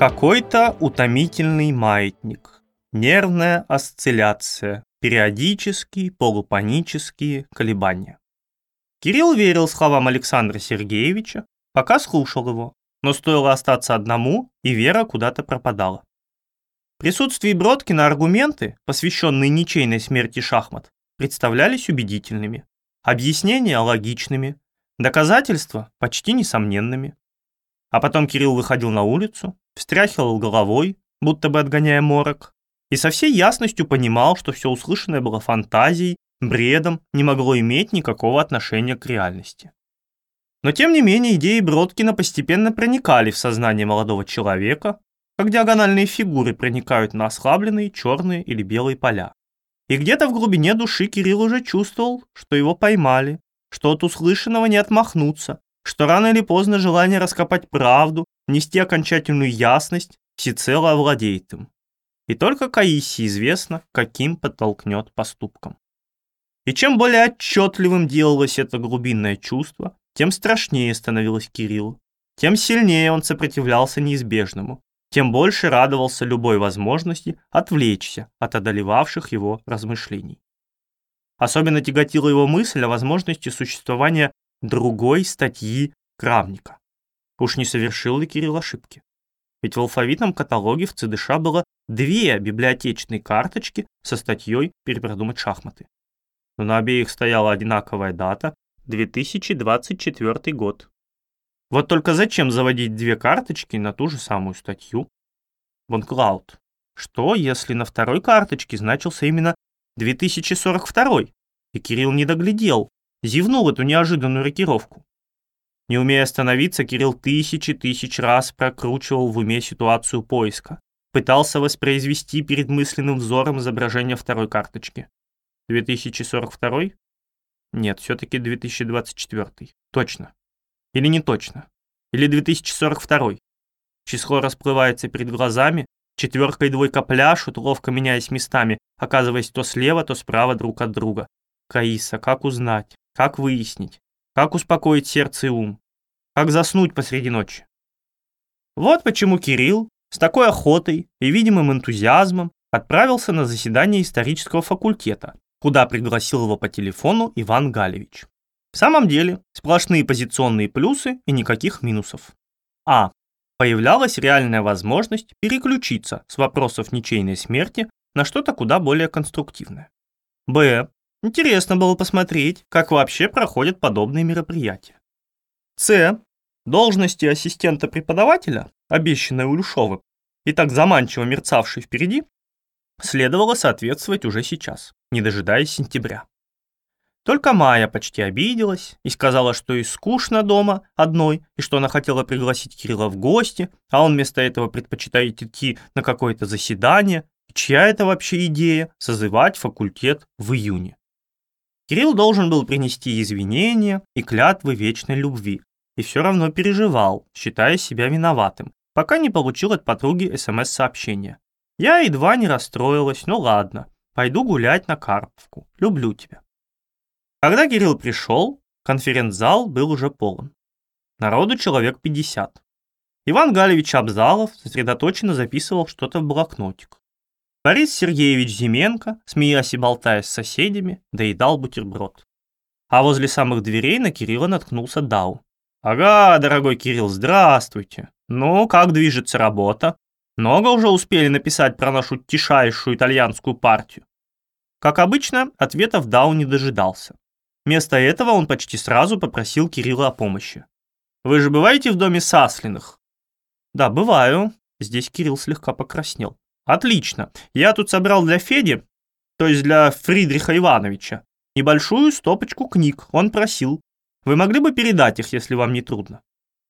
Какой-то утомительный маятник, нервная осцилляция, периодические полупанические колебания. Кирилл верил словам Александра Сергеевича, пока слушал его, но стоило остаться одному, и вера куда-то пропадала. В присутствии Бродкина аргументы, посвященные ничейной смерти шахмат, представлялись убедительными, объяснения логичными, доказательства почти несомненными. А потом Кирилл выходил на улицу, встряхивал головой, будто бы отгоняя морок, и со всей ясностью понимал, что все услышанное было фантазией, бредом, не могло иметь никакого отношения к реальности. Но тем не менее идеи Бродкина постепенно проникали в сознание молодого человека, как диагональные фигуры проникают на ослабленные черные или белые поля. И где-то в глубине души Кирилл уже чувствовал, что его поймали, что от услышанного не отмахнуться, что рано или поздно желание раскопать правду, нести окончательную ясность, всецело овладеет им. И только Каиси известно, каким подтолкнет поступком. И чем более отчетливым делалось это глубинное чувство, тем страшнее становилось Кириллу, тем сильнее он сопротивлялся неизбежному, тем больше радовался любой возможности отвлечься от одолевавших его размышлений. Особенно тяготила его мысль о возможности существования другой статьи Крамника. Уж не совершил ли Кирилл ошибки? Ведь в алфавитном каталоге в ЦДШ было две библиотечные карточки со статьей «Перепродумать шахматы». Но на обеих стояла одинаковая дата 2024 год. Вот только зачем заводить две карточки на ту же самую статью? Бонклауд. Что, если на второй карточке значился именно 2042? И Кирилл не доглядел, зевнул эту неожиданную рокировку. Не умея остановиться, Кирилл тысячи тысяч раз прокручивал в уме ситуацию поиска. Пытался воспроизвести перед мысленным взором изображение второй карточки. 2042? Нет, все-таки 2024. Точно. Или не точно. Или 2042. Число расплывается перед глазами, четверка и двойка пляшут, ловко меняясь местами, оказываясь то слева, то справа друг от друга. Каиса, как узнать? Как выяснить? Как успокоить сердце и ум? Как заснуть посреди ночи? Вот почему Кирилл с такой охотой и видимым энтузиазмом отправился на заседание исторического факультета, куда пригласил его по телефону Иван Галевич. В самом деле, сплошные позиционные плюсы и никаких минусов. А. Появлялась реальная возможность переключиться с вопросов ничейной смерти на что-то куда более конструктивное. Б. Интересно было посмотреть, как вообще проходят подобные мероприятия. С. Должности ассистента преподавателя, обещанной Улюшовым и так заманчиво мерцавшей впереди, следовало соответствовать уже сейчас, не дожидаясь сентября. Только Майя почти обиделась и сказала, что ей скучно дома одной, и что она хотела пригласить Кирилла в гости, а он вместо этого предпочитает идти на какое-то заседание. И чья это вообще идея – созывать факультет в июне? Кирилл должен был принести извинения и клятвы вечной любви, и все равно переживал, считая себя виноватым, пока не получил от подруги СМС-сообщение. Я едва не расстроилась, ну ладно, пойду гулять на Карповку, люблю тебя. Когда Кирилл пришел, конференц-зал был уже полон. Народу человек 50. Иван Галевич Абзалов сосредоточенно записывал что-то в блокнотик. Борис Сергеевич Зименко, смеясь и болтая с соседями, доедал бутерброд. А возле самых дверей на Кирилла наткнулся Дау. «Ага, дорогой Кирилл, здравствуйте. Ну, как движется работа? Много уже успели написать про нашу тишайшую итальянскую партию?» Как обычно, ответов Дау не дожидался. Вместо этого он почти сразу попросил Кирилла о помощи. «Вы же бываете в доме Саслиных?» «Да, бываю». Здесь Кирилл слегка покраснел. «Отлично. Я тут собрал для Феди, то есть для Фридриха Ивановича, небольшую стопочку книг. Он просил. Вы могли бы передать их, если вам не трудно?»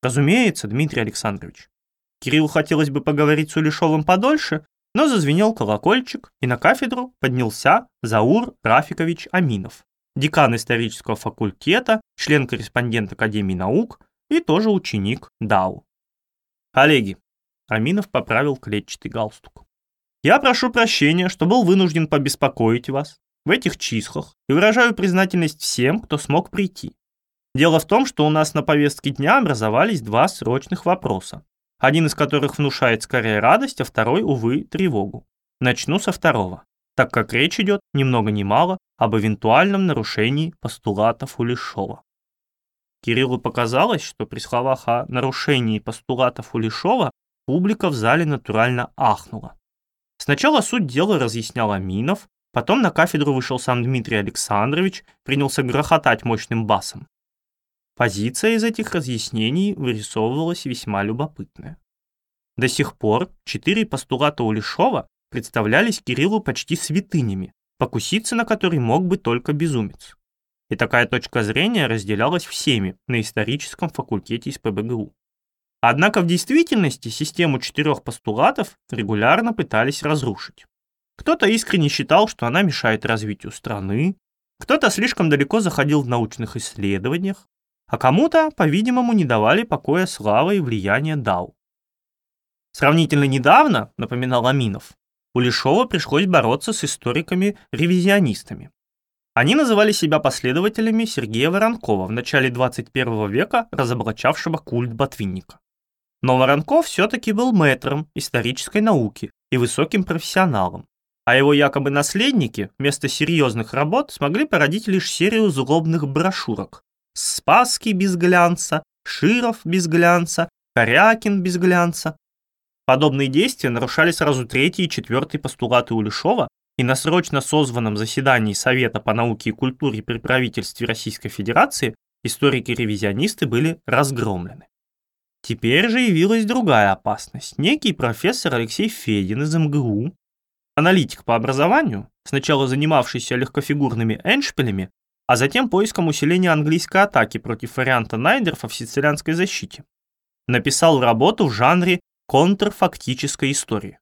«Разумеется, Дмитрий Александрович». Кириллу хотелось бы поговорить с Улешовым подольше, но зазвенел колокольчик, и на кафедру поднялся Заур Рафикович Аминов декан исторического факультета, член-корреспондент Академии наук и тоже ученик ДАУ. Коллеги, Аминов поправил клетчатый галстук. Я прошу прощения, что был вынужден побеспокоить вас в этих числах и выражаю признательность всем, кто смог прийти. Дело в том, что у нас на повестке дня образовались два срочных вопроса. один из которых внушает скорее радость, а второй, увы, тревогу. Начну со второго, так как речь идет ни много ни мало об эвентуальном нарушении постулатов Улешова. Кириллу показалось, что при словах о нарушении постулатов Улешова публика в зале натурально ахнула. Сначала суть дела разъяснял Аминов, потом на кафедру вышел сам Дмитрий Александрович, принялся грохотать мощным басом. Позиция из этих разъяснений вырисовывалась весьма любопытная. До сих пор четыре постулата Улешова представлялись Кириллу почти святынями, покуситься на который мог бы только безумец. И такая точка зрения разделялась всеми на историческом факультете из ПБГУ. Однако в действительности систему четырех постулатов регулярно пытались разрушить. Кто-то искренне считал, что она мешает развитию страны, кто-то слишком далеко заходил в научных исследованиях, а кому-то, по-видимому, не давали покоя слава и влияние Дау. Сравнительно недавно, напоминал Аминов, у Лешова пришлось бороться с историками-ревизионистами. Они называли себя последователями Сергея Воронкова в начале 21 века, разоблачавшего культ ботвинника. Но Воронков все-таки был мэтром исторической науки и высоким профессионалом, а его якобы наследники вместо серьезных работ смогли породить лишь серию злобных брошюрок «Спасский без глянца», «Широв без глянца», «Корякин без глянца». Подобные действия нарушали сразу третий и четвертый постулаты Улешова, и на срочно созванном заседании Совета по науке и культуре при правительстве Российской Федерации историки-ревизионисты были разгромлены. Теперь же явилась другая опасность. Некий профессор Алексей Федин из МГУ, аналитик по образованию, сначала занимавшийся легкофигурными эншпилями, а затем поиском усиления английской атаки против варианта Найдерфа в сицилианской защите, написал работу в жанре контрфактической истории.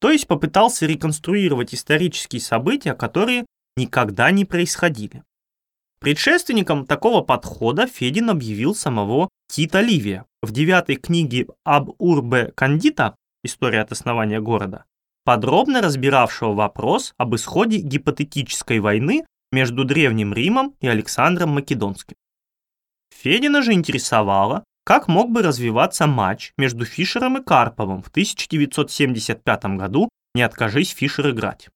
То есть попытался реконструировать исторические события, которые никогда не происходили. Предшественником такого подхода Федин объявил самого Тита Ливия в девятой книге об Урбе Кандита «История от основания города», подробно разбиравшего вопрос об исходе гипотетической войны между Древним Римом и Александром Македонским. Федина же интересовало, как мог бы развиваться матч между Фишером и Карповым в 1975 году «Не откажись Фишер играть».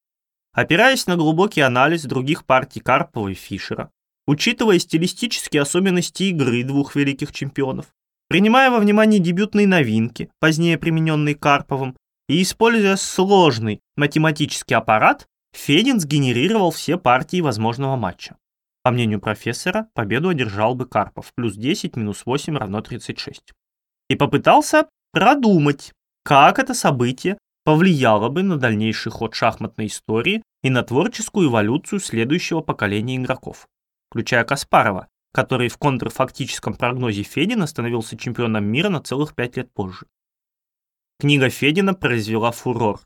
Опираясь на глубокий анализ других партий Карпова и Фишера, учитывая стилистические особенности игры двух великих чемпионов, принимая во внимание дебютные новинки, позднее примененные Карповым, и используя сложный математический аппарат, Федин сгенерировал все партии возможного матча. По мнению профессора, победу одержал бы Карпов, плюс 10 минус 8 равно 36. И попытался продумать, как это событие повлияло бы на дальнейший ход шахматной истории и на творческую эволюцию следующего поколения игроков, включая Каспарова, который в контрфактическом прогнозе Федина становился чемпионом мира на целых пять лет позже. Книга Федина произвела фурор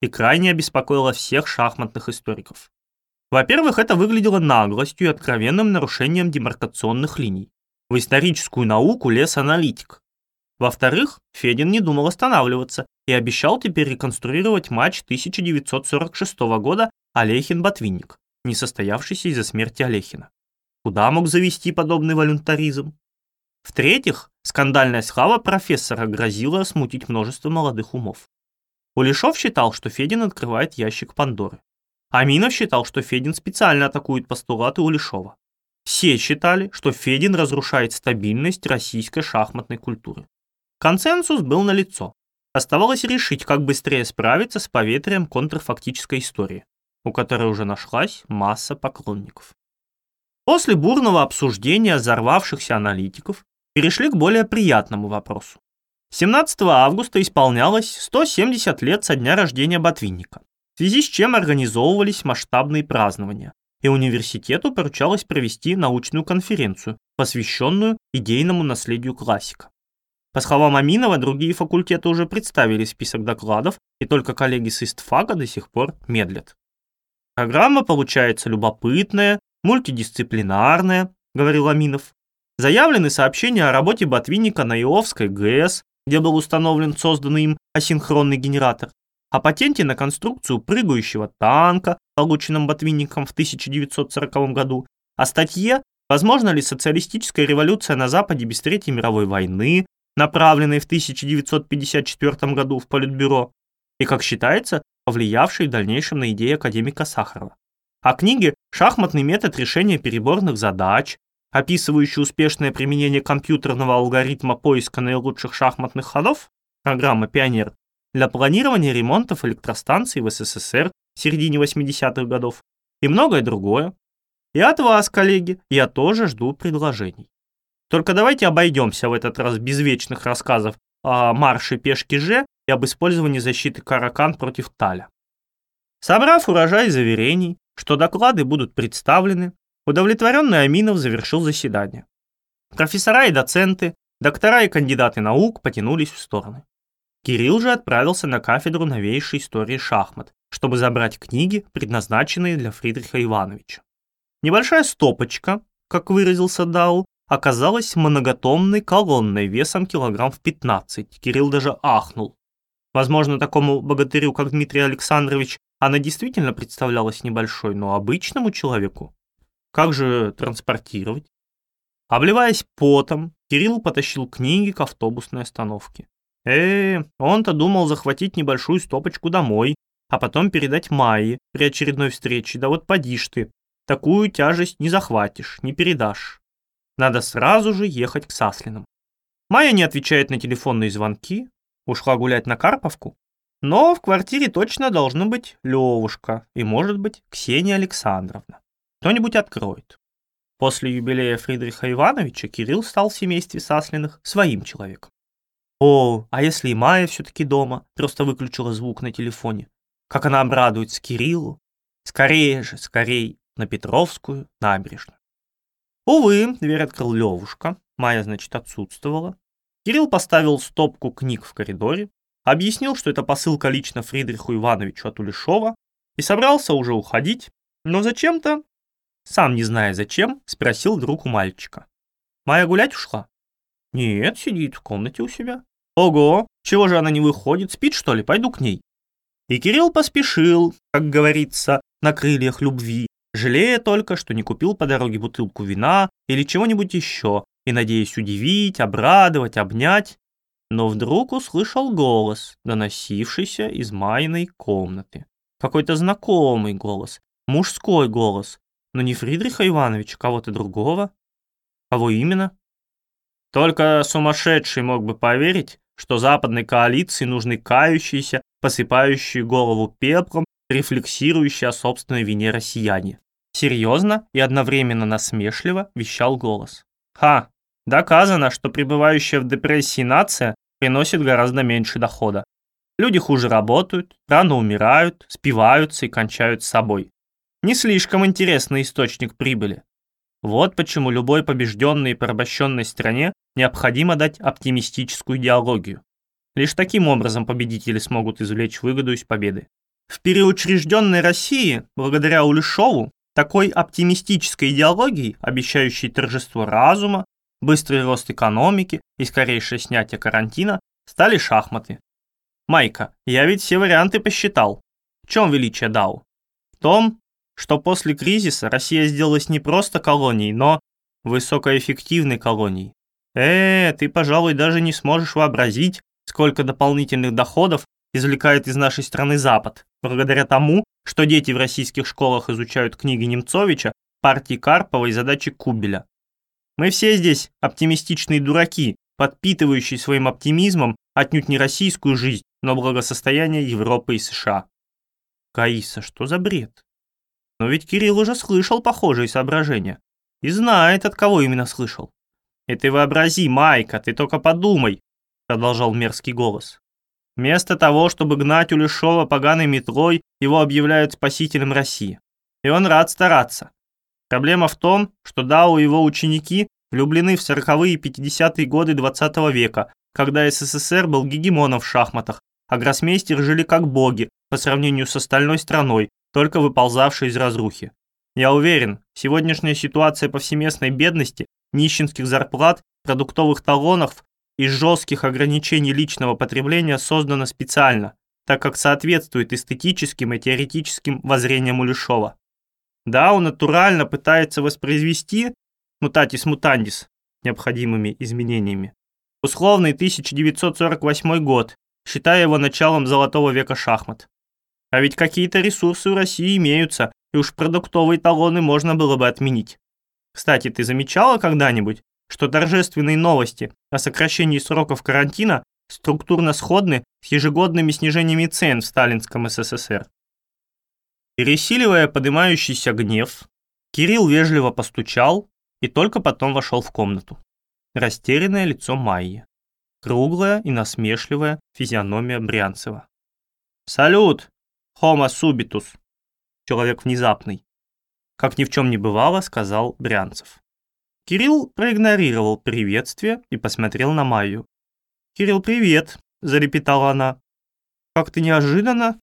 и крайне обеспокоила всех шахматных историков. Во-первых, это выглядело наглостью и откровенным нарушением демаркационных линий. В историческую науку лез аналитик. Во-вторых, Федин не думал останавливаться и обещал теперь реконструировать матч 1946 года Олехин-Ботвинник, не состоявшийся из-за смерти Олехина. Куда мог завести подобный волюнтаризм? В-третьих, скандальная слава профессора грозила смутить множество молодых умов. Улешов считал, что Федин открывает ящик Пандоры. Аминов считал, что Федин специально атакует постулаты Улешова. Все считали, что Федин разрушает стабильность российской шахматной культуры. Консенсус был налицо. Оставалось решить, как быстрее справиться с поветрием контрфактической истории, у которой уже нашлась масса поклонников. После бурного обсуждения взорвавшихся аналитиков перешли к более приятному вопросу. 17 августа исполнялось 170 лет со дня рождения Ботвинника в связи с чем организовывались масштабные празднования, и университету поручалось провести научную конференцию, посвященную идейному наследию классика. По словам Аминова, другие факультеты уже представили список докладов, и только коллеги с ИСТФАКа до сих пор медлят. Программа получается любопытная, мультидисциплинарная, говорил Аминов. Заявлены сообщения о работе Ботвинника на Иовской ГЭС, где был установлен созданный им асинхронный генератор, о патенте на конструкцию прыгающего танка, полученном Ботвинником в 1940 году, о статье «Возможно ли социалистическая революция на Западе без Третьей мировой войны», направленной в 1954 году в Политбюро, и, как считается, повлиявшей в дальнейшем на идеи академика Сахарова. А книги «Шахматный метод решения переборных задач», описывающие успешное применение компьютерного алгоритма поиска наилучших шахматных ходов, программа «Пионер», для планирования ремонтов электростанций в СССР в середине 80-х годов и многое другое. И от вас, коллеги, я тоже жду предложений. Только давайте обойдемся в этот раз без вечных рассказов о марше пешки Ж и об использовании защиты Каракан против Таля. Собрав урожай заверений, что доклады будут представлены, удовлетворенный Аминов завершил заседание. Профессора и доценты, доктора и кандидаты наук потянулись в стороны. Кирилл же отправился на кафедру новейшей истории шахмат, чтобы забрать книги, предназначенные для Фридриха Ивановича. Небольшая стопочка, как выразился Дау, оказалась многотомной колонной весом килограмм в 15. Кирилл даже ахнул. Возможно, такому богатырю, как Дмитрий Александрович, она действительно представлялась небольшой, но обычному человеку. Как же транспортировать? Обливаясь потом, Кирилл потащил книги к автобусной остановке. Э, он-то думал захватить небольшую стопочку домой, а потом передать Майе при очередной встрече. Да вот поди ж ты, такую тяжесть не захватишь, не передашь. Надо сразу же ехать к Саслинам. Майя не отвечает на телефонные звонки, ушла гулять на Карповку. Но в квартире точно должно быть Левушка и, может быть, Ксения Александровна. Кто-нибудь откроет. После юбилея Фридриха Ивановича Кирилл стал в семействе Саслиных своим человеком. О, а если и Майя все-таки дома, просто выключила звук на телефоне. Как она обрадуется Кириллу. Скорее же, скорей, на Петровскую набережную. Увы, дверь открыл Левушка, Майя, значит, отсутствовала. Кирилл поставил стопку книг в коридоре, объяснил, что это посылка лично Фридриху Ивановичу от Улешова, и собрался уже уходить, но зачем-то, сам не зная зачем, спросил друг у мальчика. «Майя гулять ушла?» «Нет, сидит в комнате у себя». «Ого, чего же она не выходит, спит что ли? Пойду к ней». И Кирилл поспешил, как говорится, на крыльях любви, жалея только, что не купил по дороге бутылку вина или чего-нибудь еще, и надеясь удивить, обрадовать, обнять, но вдруг услышал голос, доносившийся из Майной комнаты. Какой-то знакомый голос, мужской голос, но не Фридриха Ивановича, кого-то другого. Кого именно? Только сумасшедший мог бы поверить, что западной коалиции нужны кающиеся, посыпающие голову пеплом, рефлексирующие о собственной вине россияне. Серьезно и одновременно насмешливо вещал голос. Ха, Доказано, что пребывающая в депрессии нация приносит гораздо меньше дохода. Люди хуже работают, рано умирают, спиваются и кончают с собой. Не слишком интересный источник прибыли. Вот почему любой побежденной и порабощенной стране необходимо дать оптимистическую идеологию. Лишь таким образом победители смогут извлечь выгоду из победы. В переучрежденной России, благодаря Улешову, такой оптимистической идеологии, обещающей торжество разума, быстрый рост экономики и скорейшее снятие карантина стали шахматы. Майка, я ведь все варианты посчитал. В чем величие Дау? В том, что после кризиса Россия сделалась не просто колонией, но высокоэффективной колонией. Э, ты, пожалуй, даже не сможешь вообразить, сколько дополнительных доходов извлекает из нашей страны Запад, благодаря тому, что дети в российских школах изучают книги Немцовича, партии Карпова и задачи Кубеля. Мы все здесь оптимистичные дураки, подпитывающие своим оптимизмом отнюдь не российскую жизнь, но благосостояние Европы и США. Каиса, что за бред? Но ведь Кирилл уже слышал похожие соображения. И знает, от кого именно слышал. И ты вообрази, Майка, ты только подумай, продолжал мерзкий голос. Вместо того, чтобы гнать Улешова поганой метлой, его объявляют спасителем России. И он рад стараться. Проблема в том, что Дао и его ученики влюблены в 40-е и 50-е годы 20 -го века, когда СССР был гегемоном в шахматах, а гроссмейстеры жили как боги по сравнению с остальной страной, только выползавшей из разрухи. Я уверен, сегодняшняя ситуация повсеместной бедности, нищенских зарплат, продуктовых талонов и жестких ограничений личного потребления создана специально, так как соответствует эстетическим и теоретическим воззрениям Улешова. Да, он натурально пытается воспроизвести мутатис мутандис необходимыми изменениями. Условный 1948 год, считая его началом золотого века шахмат. А ведь какие-то ресурсы у России имеются, и уж продуктовые талоны можно было бы отменить. Кстати, ты замечала когда-нибудь, что торжественные новости о сокращении сроков карантина структурно сходны с ежегодными снижениями цен в сталинском СССР? Пересиливая поднимающийся гнев, Кирилл вежливо постучал и только потом вошел в комнату. Растерянное лицо Майи. Круглая и насмешливая физиономия Брянцева. «Салют, Homo subitus!» Человек внезапный. Как ни в чем не бывало, сказал Брянцев. Кирилл проигнорировал приветствие и посмотрел на Майю. «Кирилл, привет!» – залепетала она. «Как-то неожиданно.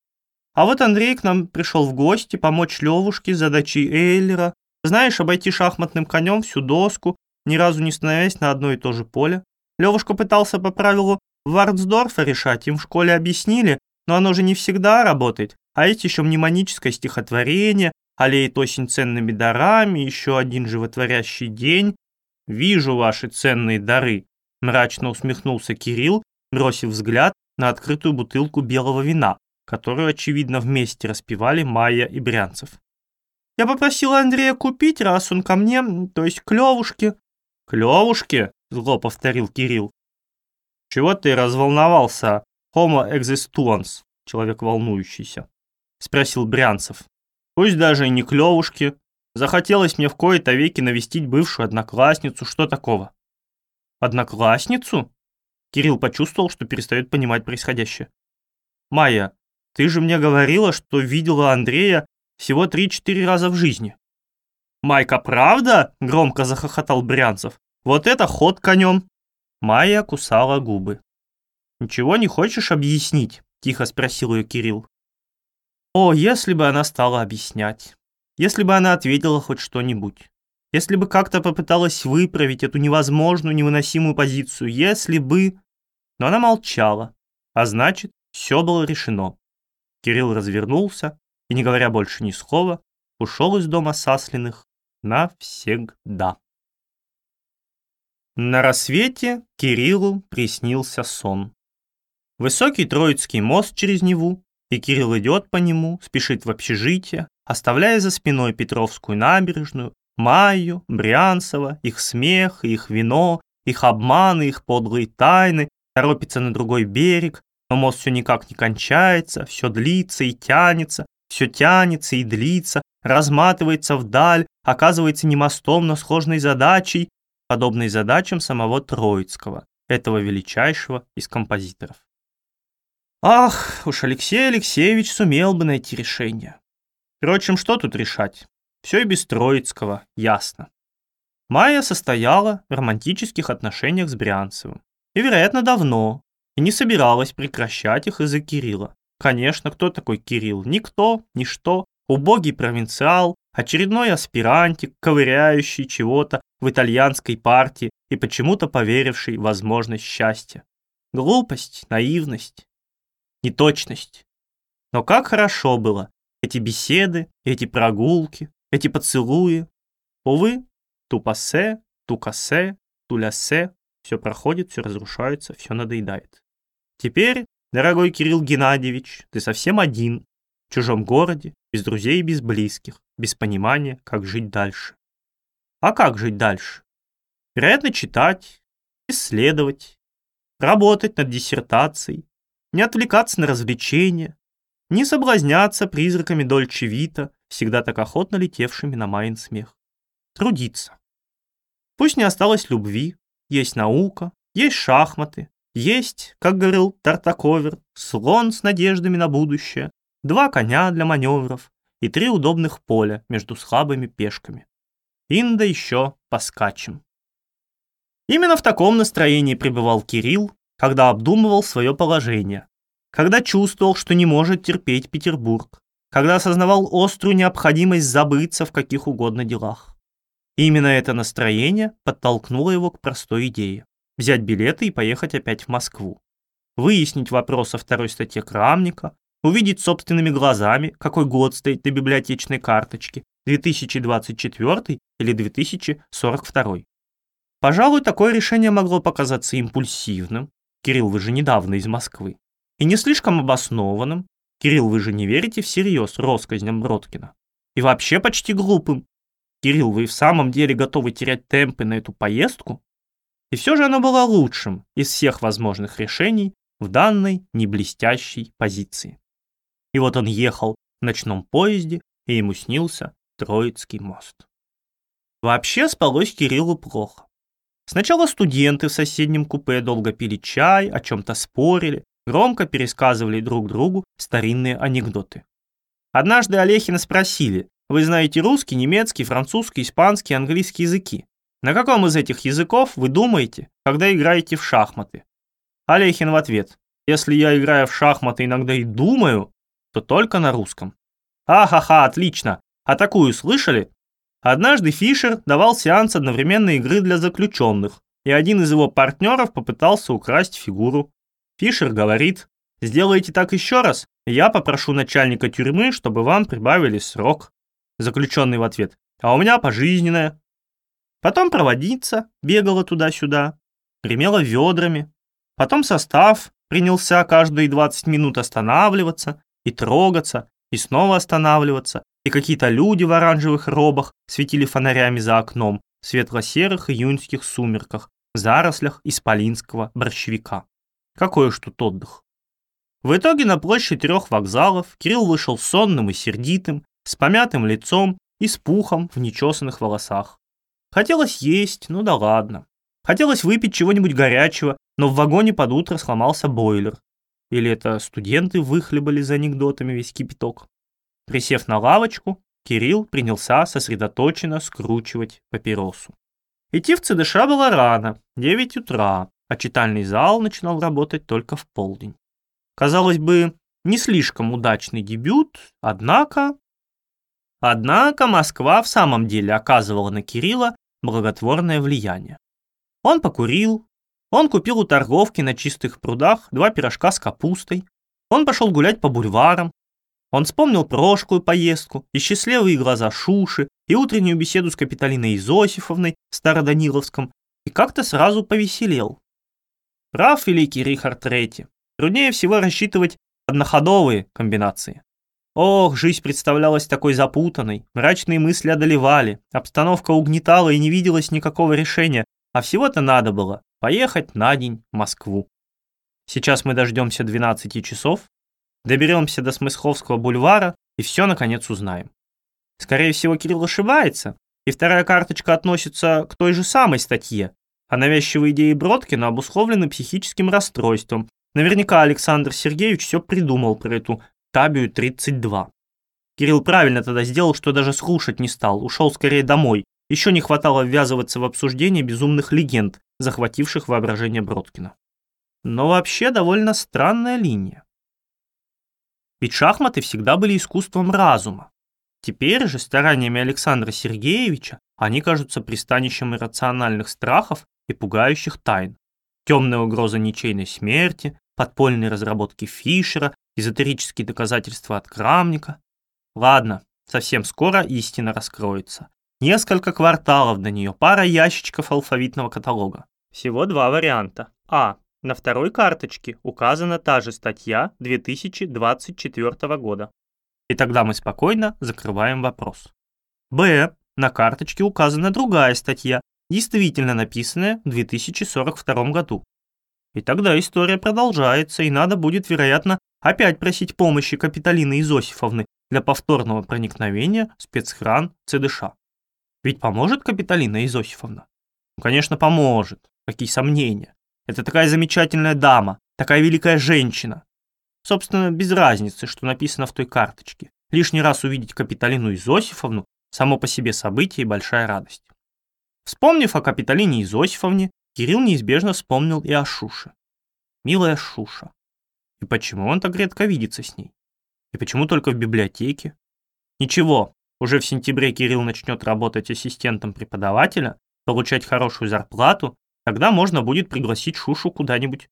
А вот Андрей к нам пришел в гости помочь Левушке с задачей Эйлера. Знаешь, обойти шахматным конем всю доску, ни разу не становясь на одно и то же поле. Левушка пытался по правилу Варцдорфа решать, им в школе объяснили, но оно же не всегда работает. А есть еще мнемоническое стихотворение, аллеет осень ценными дарами, еще один животворящий день. Вижу ваши ценные дары, мрачно усмехнулся Кирилл, бросив взгляд на открытую бутылку белого вина, которую, очевидно, вместе распивали Майя и Брянцев. Я попросила Андрея купить, раз он ко мне, то есть к Левушке. К Левушке? Зло повторил Кирилл. Чего ты разволновался, homo existuans, человек волнующийся? Спросил Брянцев. Пусть даже и не к Левушке. Захотелось мне в кои-то веки навестить бывшую одноклассницу, что такого? Одноклассницу? Кирилл почувствовал, что перестает понимать происходящее. Майя, ты же мне говорила, что видела Андрея всего 3-4 раза в жизни. «Майка, правда?» – громко захохотал Брянцев. «Вот это ход конем!» Майя кусала губы. «Ничего не хочешь объяснить?» – тихо спросил ее Кирилл. О, если бы она стала объяснять. Если бы она ответила хоть что-нибудь. Если бы как-то попыталась выправить эту невозможную, невыносимую позицию. Если бы... Но она молчала. А значит, все было решено. Кирилл развернулся и, не говоря больше ни слова, ушел из дома Саслиных навсегда. На рассвете Кириллу приснился сон. Высокий Троицкий мост через Неву, и Кирилл идет по нему, спешит в общежитие, оставляя за спиной Петровскую набережную, Майю, Брянцева, их смех, их вино, их обманы, их подлые тайны, торопится на другой берег, но мост все никак не кончается, все длится и тянется, все тянется и длится, разматывается вдаль, оказывается не мостом, но сложной задачей, подобной задачам самого Троицкого, этого величайшего из композиторов. Ах, уж Алексей Алексеевич сумел бы найти решение. Впрочем, что тут решать? Все и без Троицкого, ясно. Майя состояла в романтических отношениях с Брянцевым. И, вероятно, давно, и не собиралась прекращать их из-за Кирилла. Конечно, кто такой Кирилл? Никто, ничто, убогий провинциал, очередной аспирантик, ковыряющий чего-то в итальянской партии и почему-то поверивший в возможность счастья. Глупость, наивность, неточность. Но как хорошо было эти беседы, эти прогулки, эти поцелуи. Увы, тупасе, тукасе, тулясе, все проходит, все разрушается, все надоедает. Теперь, дорогой Кирилл Геннадьевич, ты совсем один, в чужом городе, без друзей и без близких, без понимания, как жить дальше. А как жить дальше? Вероятно, читать, исследовать, работать над диссертацией, не отвлекаться на развлечения, не соблазняться призраками Дольче Вита, всегда так охотно летевшими на Майен смех. Трудиться. Пусть не осталось любви, есть наука, есть шахматы, есть, как говорил Тартаковер, слон с надеждами на будущее, два коня для маневров и три удобных поля между слабыми пешками. Инда еще поскачем. Именно в таком настроении пребывал Кирилл, когда обдумывал свое положение, когда чувствовал, что не может терпеть Петербург, когда осознавал острую необходимость забыться в каких угодно делах. И именно это настроение подтолкнуло его к простой идее – взять билеты и поехать опять в Москву. Выяснить вопрос о второй статье Крамника, увидеть собственными глазами, какой год стоит на библиотечной карточке – 2024 или 2042. Пожалуй, такое решение могло показаться импульсивным. Кирилл, вы же недавно из Москвы. И не слишком обоснованным. Кирилл, вы же не верите всерьез россказням Броткина. И вообще почти глупым. Кирилл, вы в самом деле готовы терять темпы на эту поездку? И все же оно было лучшим из всех возможных решений в данной неблестящей позиции. И вот он ехал в ночном поезде, и ему снился Троицкий мост. Вообще спалось Кириллу плохо. Сначала студенты в соседнем купе долго пили чай, о чем-то спорили, громко пересказывали друг другу старинные анекдоты. Однажды Олехина спросили, вы знаете русский, немецкий, французский, испанский, английский языки. На каком из этих языков вы думаете, когда играете в шахматы? Олехин в ответ. Если я играю в шахматы иногда и думаю, то только на русском. Ахаха, отлично. А такую слышали? Однажды Фишер давал сеанс одновременной игры для заключенных, и один из его партнеров попытался украсть фигуру. Фишер говорит, сделайте так еще раз, я попрошу начальника тюрьмы, чтобы вам прибавили срок. Заключенный в ответ, а у меня пожизненное. Потом проводиться, бегала туда-сюда, гремела ведрами. Потом состав принялся каждые 20 минут останавливаться и трогаться, и снова останавливаться, и какие-то люди в оранжевых робах светили фонарями за окном в светло-серых июньских сумерках, зарослях исполинского борщевика. Какой уж тут отдых. В итоге на площадь трех вокзалов Кирилл вышел сонным и сердитым, с помятым лицом и с пухом в нечесанных волосах. Хотелось есть, ну да ладно. Хотелось выпить чего-нибудь горячего, но в вагоне под утро сломался бойлер. Или это студенты выхлебали за анекдотами весь кипяток. Присев на лавочку, Кирилл принялся сосредоточенно скручивать папиросу. Идти в ЦДШ было рано, 9 утра, а читальный зал начинал работать только в полдень. Казалось бы, не слишком удачный дебют, однако... Однако Москва в самом деле оказывала на Кирилла благотворное влияние. Он покурил, он купил у торговки на чистых прудах два пирожка с капустой, он пошел гулять по бульварам, он вспомнил прошлую поездку, и счастливые глаза Шуши, и утреннюю беседу с Капиталиной Изосифовной в Староданиловском, и как-то сразу повеселел. Прав великий Рихард Третий. Труднее всего рассчитывать одноходовые комбинации. Ох, жизнь представлялась такой запутанной, мрачные мысли одолевали, обстановка угнетала и не виделось никакого решения, а всего-то надо было поехать на день в Москву. Сейчас мы дождемся 12 часов, Доберемся до Смысховского бульвара и все наконец узнаем. Скорее всего, Кирилл ошибается, и вторая карточка относится к той же самой статье, а навязчивые идеи Бродкина обусловлены психическим расстройством. Наверняка Александр Сергеевич все придумал про эту Табию 32. Кирилл правильно тогда сделал, что даже слушать не стал, ушел скорее домой. Еще не хватало ввязываться в обсуждение безумных легенд, захвативших воображение Бродкина. Но вообще довольно странная линия. Ведь шахматы всегда были искусством разума. Теперь же стараниями Александра Сергеевича они кажутся пристанищем иррациональных страхов и пугающих тайн. Темная угроза ничейной смерти, подпольные разработки Фишера, эзотерические доказательства от Крамника. Ладно, совсем скоро истина раскроется. Несколько кварталов до нее, пара ящичков алфавитного каталога. Всего два варианта. А. На второй карточке указана та же статья 2024 года. И тогда мы спокойно закрываем вопрос. Б. На карточке указана другая статья, действительно написанная в 2042 году. И тогда история продолжается, и надо будет, вероятно, опять просить помощи Капиталины Изосифовны для повторного проникновения в спецхран ЦДШ. Ведь поможет Капиталина Изосифовна? Ну, конечно, поможет. Какие сомнения. Это такая замечательная дама, такая великая женщина. Собственно, без разницы, что написано в той карточке. Лишний раз увидеть Капиталину Изосифовну – само по себе событие и большая радость. Вспомнив о Капиталине Изосифовне, Кирилл неизбежно вспомнил и о Шуше. Милая Шуша. И почему он так редко видится с ней? И почему только в библиотеке? Ничего, уже в сентябре Кирилл начнет работать ассистентом преподавателя, получать хорошую зарплату Тогда можно будет пригласить Шушу куда-нибудь.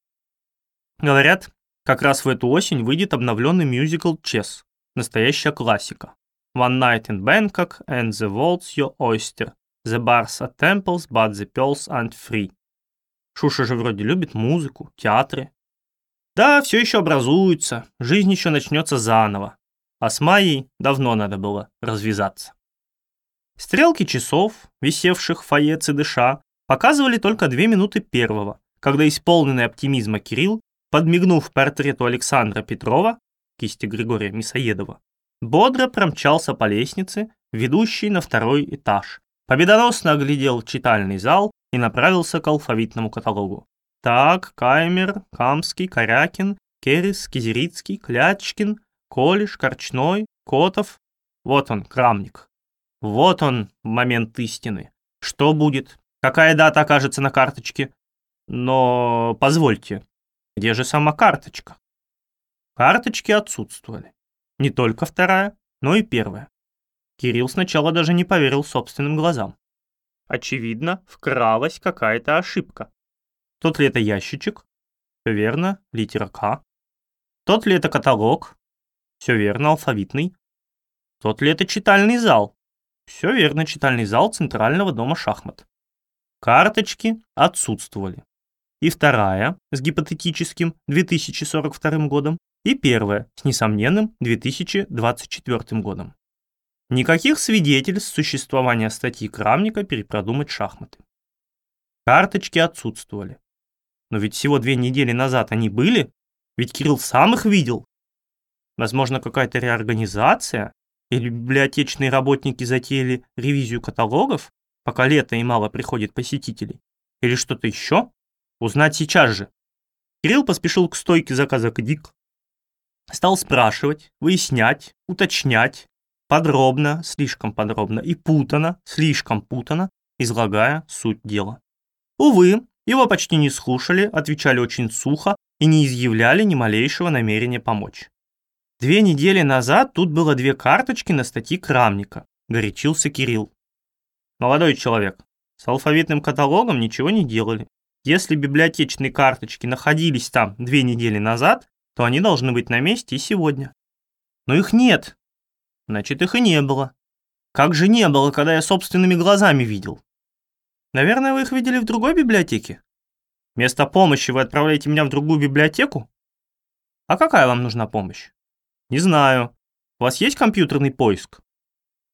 Говорят, как раз в эту осень выйдет обновленный мюзикл «Чес». Настоящая классика. One Night in Bangkok and the World's Your Oyster. The bars are temples, but the pearls aren't free. Шуша же вроде любит музыку, театры. Да, все еще образуется, жизнь еще начнется заново. А с Майей давно надо было развязаться. Стрелки часов, висевших в фойе ЦДШ, показывали только две минуты первого, когда исполненный оптимизма Кирилл, подмигнув портрету Александра Петрова, кисти Григория Мисоедова, бодро промчался по лестнице, ведущей на второй этаж, победоносно оглядел читальный зал и направился к алфавитному каталогу. Так, Каймер, Камский, Корякин, Керес, Кизерицкий, Клячкин, Колиш, Корчной, Котов. Вот он, Крамник. Вот он, момент истины. Что будет? Какая дата окажется на карточке? Но позвольте, где же сама карточка? Карточки отсутствовали. Не только вторая, но и первая. Кирилл сначала даже не поверил собственным глазам. Очевидно, вкралась какая-то ошибка. Тот ли это ящичек? Все верно, литера К. Тот ли это каталог? Все верно, алфавитный. Тот ли это читальный зал? Все верно, читальный зал Центрального дома шахмат. Карточки отсутствовали. И вторая с гипотетическим 2042 годом, и первая с несомненным 2024 годом. Никаких свидетельств существования статьи Крамника перепродумать шахматы. Карточки отсутствовали. Но ведь всего две недели назад они были, ведь Кирилл сам их видел. Возможно, какая-то реорганизация, или библиотечные работники затеяли ревизию каталогов, пока лето и мало приходит посетителей? Или что-то еще? Узнать сейчас же. Кирилл поспешил к стойке заказа книг, стал спрашивать, выяснять, уточнять, подробно, слишком подробно и путано, слишком путано, излагая суть дела. Увы, его почти не слушали, отвечали очень сухо и не изъявляли ни малейшего намерения помочь. Две недели назад тут было две карточки на статьи Крамника, горячился Кирилл. Молодой человек, с алфавитным каталогом ничего не делали. Если библиотечные карточки находились там две недели назад, то они должны быть на месте и сегодня. Но их нет. Значит, их и не было. Как же не было, когда я собственными глазами видел? Наверное, вы их видели в другой библиотеке? Вместо помощи вы отправляете меня в другую библиотеку? А какая вам нужна помощь? Не знаю. У вас есть компьютерный поиск?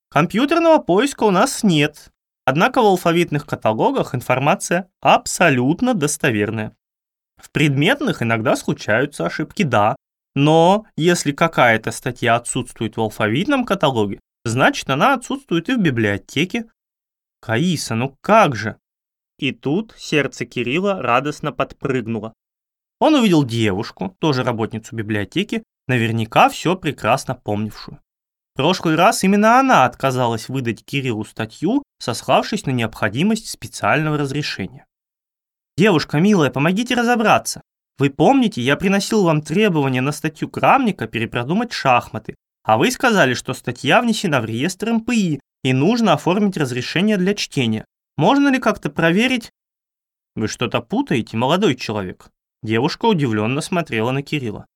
Компьютерного поиска у нас нет. Однако в алфавитных каталогах информация абсолютно достоверная. В предметных иногда случаются ошибки, да, но если какая-то статья отсутствует в алфавитном каталоге, значит она отсутствует и в библиотеке. Каиса, ну как же? И тут сердце Кирилла радостно подпрыгнуло. Он увидел девушку, тоже работницу библиотеки, наверняка все прекрасно помнившую. В прошлый раз именно она отказалась выдать Кириллу статью, сославшись на необходимость специального разрешения. «Девушка, милая, помогите разобраться. Вы помните, я приносил вам требования на статью Крамника перепродумать шахматы, а вы сказали, что статья внесена в реестр МПИ и нужно оформить разрешение для чтения. Можно ли как-то проверить...» «Вы что-то путаете, молодой человек?» Девушка удивленно смотрела на Кирилла.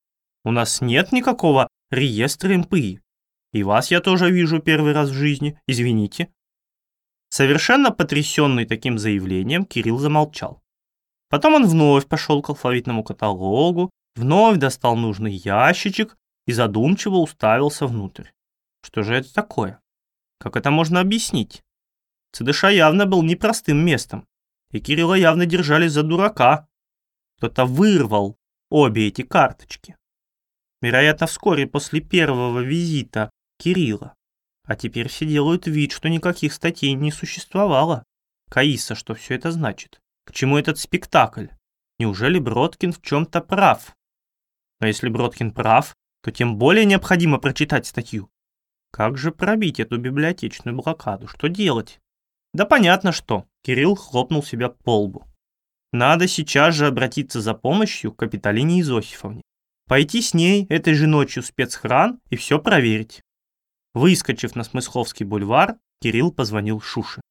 У нас нет никакого реестра МПИ. И вас я тоже вижу первый раз в жизни, извините». Совершенно потрясенный таким заявлением, Кирилл замолчал. Потом он вновь пошел к алфавитному каталогу, вновь достал нужный ящичек и задумчиво уставился внутрь. Что же это такое? Как это можно объяснить? ЦДШ явно был непростым местом, и Кирилла явно держали за дурака. Кто-то вырвал обе эти карточки вероятно, вскоре после первого визита Кирилла. А теперь все делают вид, что никаких статей не существовало. Каиса, что все это значит? К чему этот спектакль? Неужели Бродкин в чем-то прав? Но если Бродкин прав, то тем более необходимо прочитать статью. Как же пробить эту библиотечную блокаду? Что делать? Да понятно что. Кирилл хлопнул себя по лбу. Надо сейчас же обратиться за помощью к Капиталине Изосифовне. Пойти с ней этой же ночью в спецхран и все проверить. Выскочив на Смысловский бульвар, Кирилл позвонил Шуше.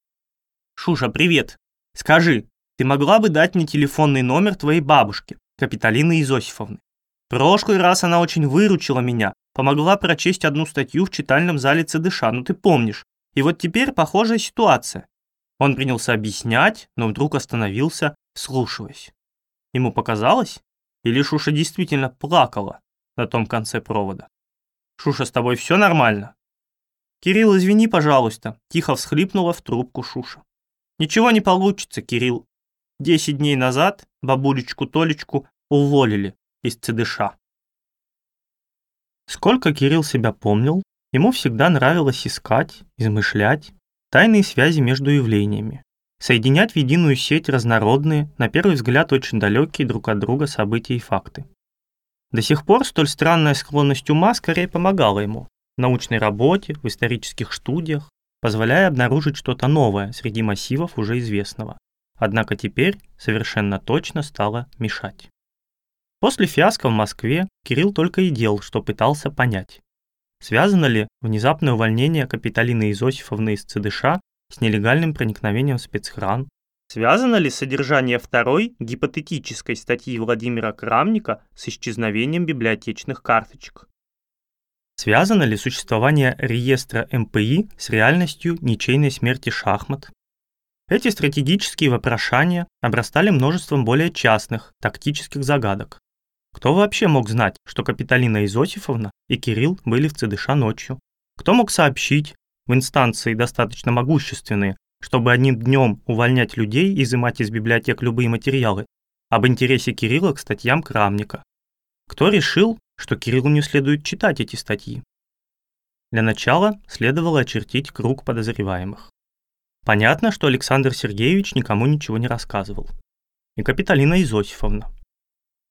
«Шуша, привет. Скажи, ты могла бы дать мне телефонный номер твоей бабушки, Капиталины Изосифовны? Прошлый раз она очень выручила меня, помогла прочесть одну статью в читальном зале ЦДШ, ну ты помнишь. И вот теперь похожая ситуация. Он принялся объяснять, но вдруг остановился, слушаясь. Ему показалось, или Шуша действительно плакала на том конце провода. «Шуша, с тобой все нормально?» «Кирилл, извини, пожалуйста», – тихо всхлипнула в трубку Шуша. «Ничего не получится, Кирилл. Десять дней назад бабулечку Толечку уволили из ЦДШ». Сколько Кирилл себя помнил, ему всегда нравилось искать, измышлять тайные связи между явлениями, соединять в единую сеть разнородные, на первый взгляд очень далекие друг от друга события и факты. До сих пор столь странная склонность ума скорее помогала ему в научной работе, в исторических студиях, позволяя обнаружить что-то новое среди массивов уже известного. Однако теперь совершенно точно стало мешать. После фиаско в Москве Кирилл только и делал, что пытался понять, связано ли внезапное увольнение Капиталины Изосифовны из ЦДШ с нелегальным проникновением в спецхран, Связано ли содержание второй гипотетической статьи Владимира Крамника с исчезновением библиотечных карточек? Связано ли существование реестра МПИ с реальностью ничейной смерти шахмат? Эти стратегические вопрошания обрастали множеством более частных, тактических загадок. Кто вообще мог знать, что Капиталина Изосифовна и Кирилл были в ЦДШ ночью? Кто мог сообщить, в инстанции достаточно могущественные, чтобы одним днем увольнять людей и изымать из библиотек любые материалы, об интересе Кирилла к статьям Крамника. Кто решил, что Кириллу не следует читать эти статьи? Для начала следовало очертить круг подозреваемых. Понятно, что Александр Сергеевич никому ничего не рассказывал. И Капиталина Изосифовна.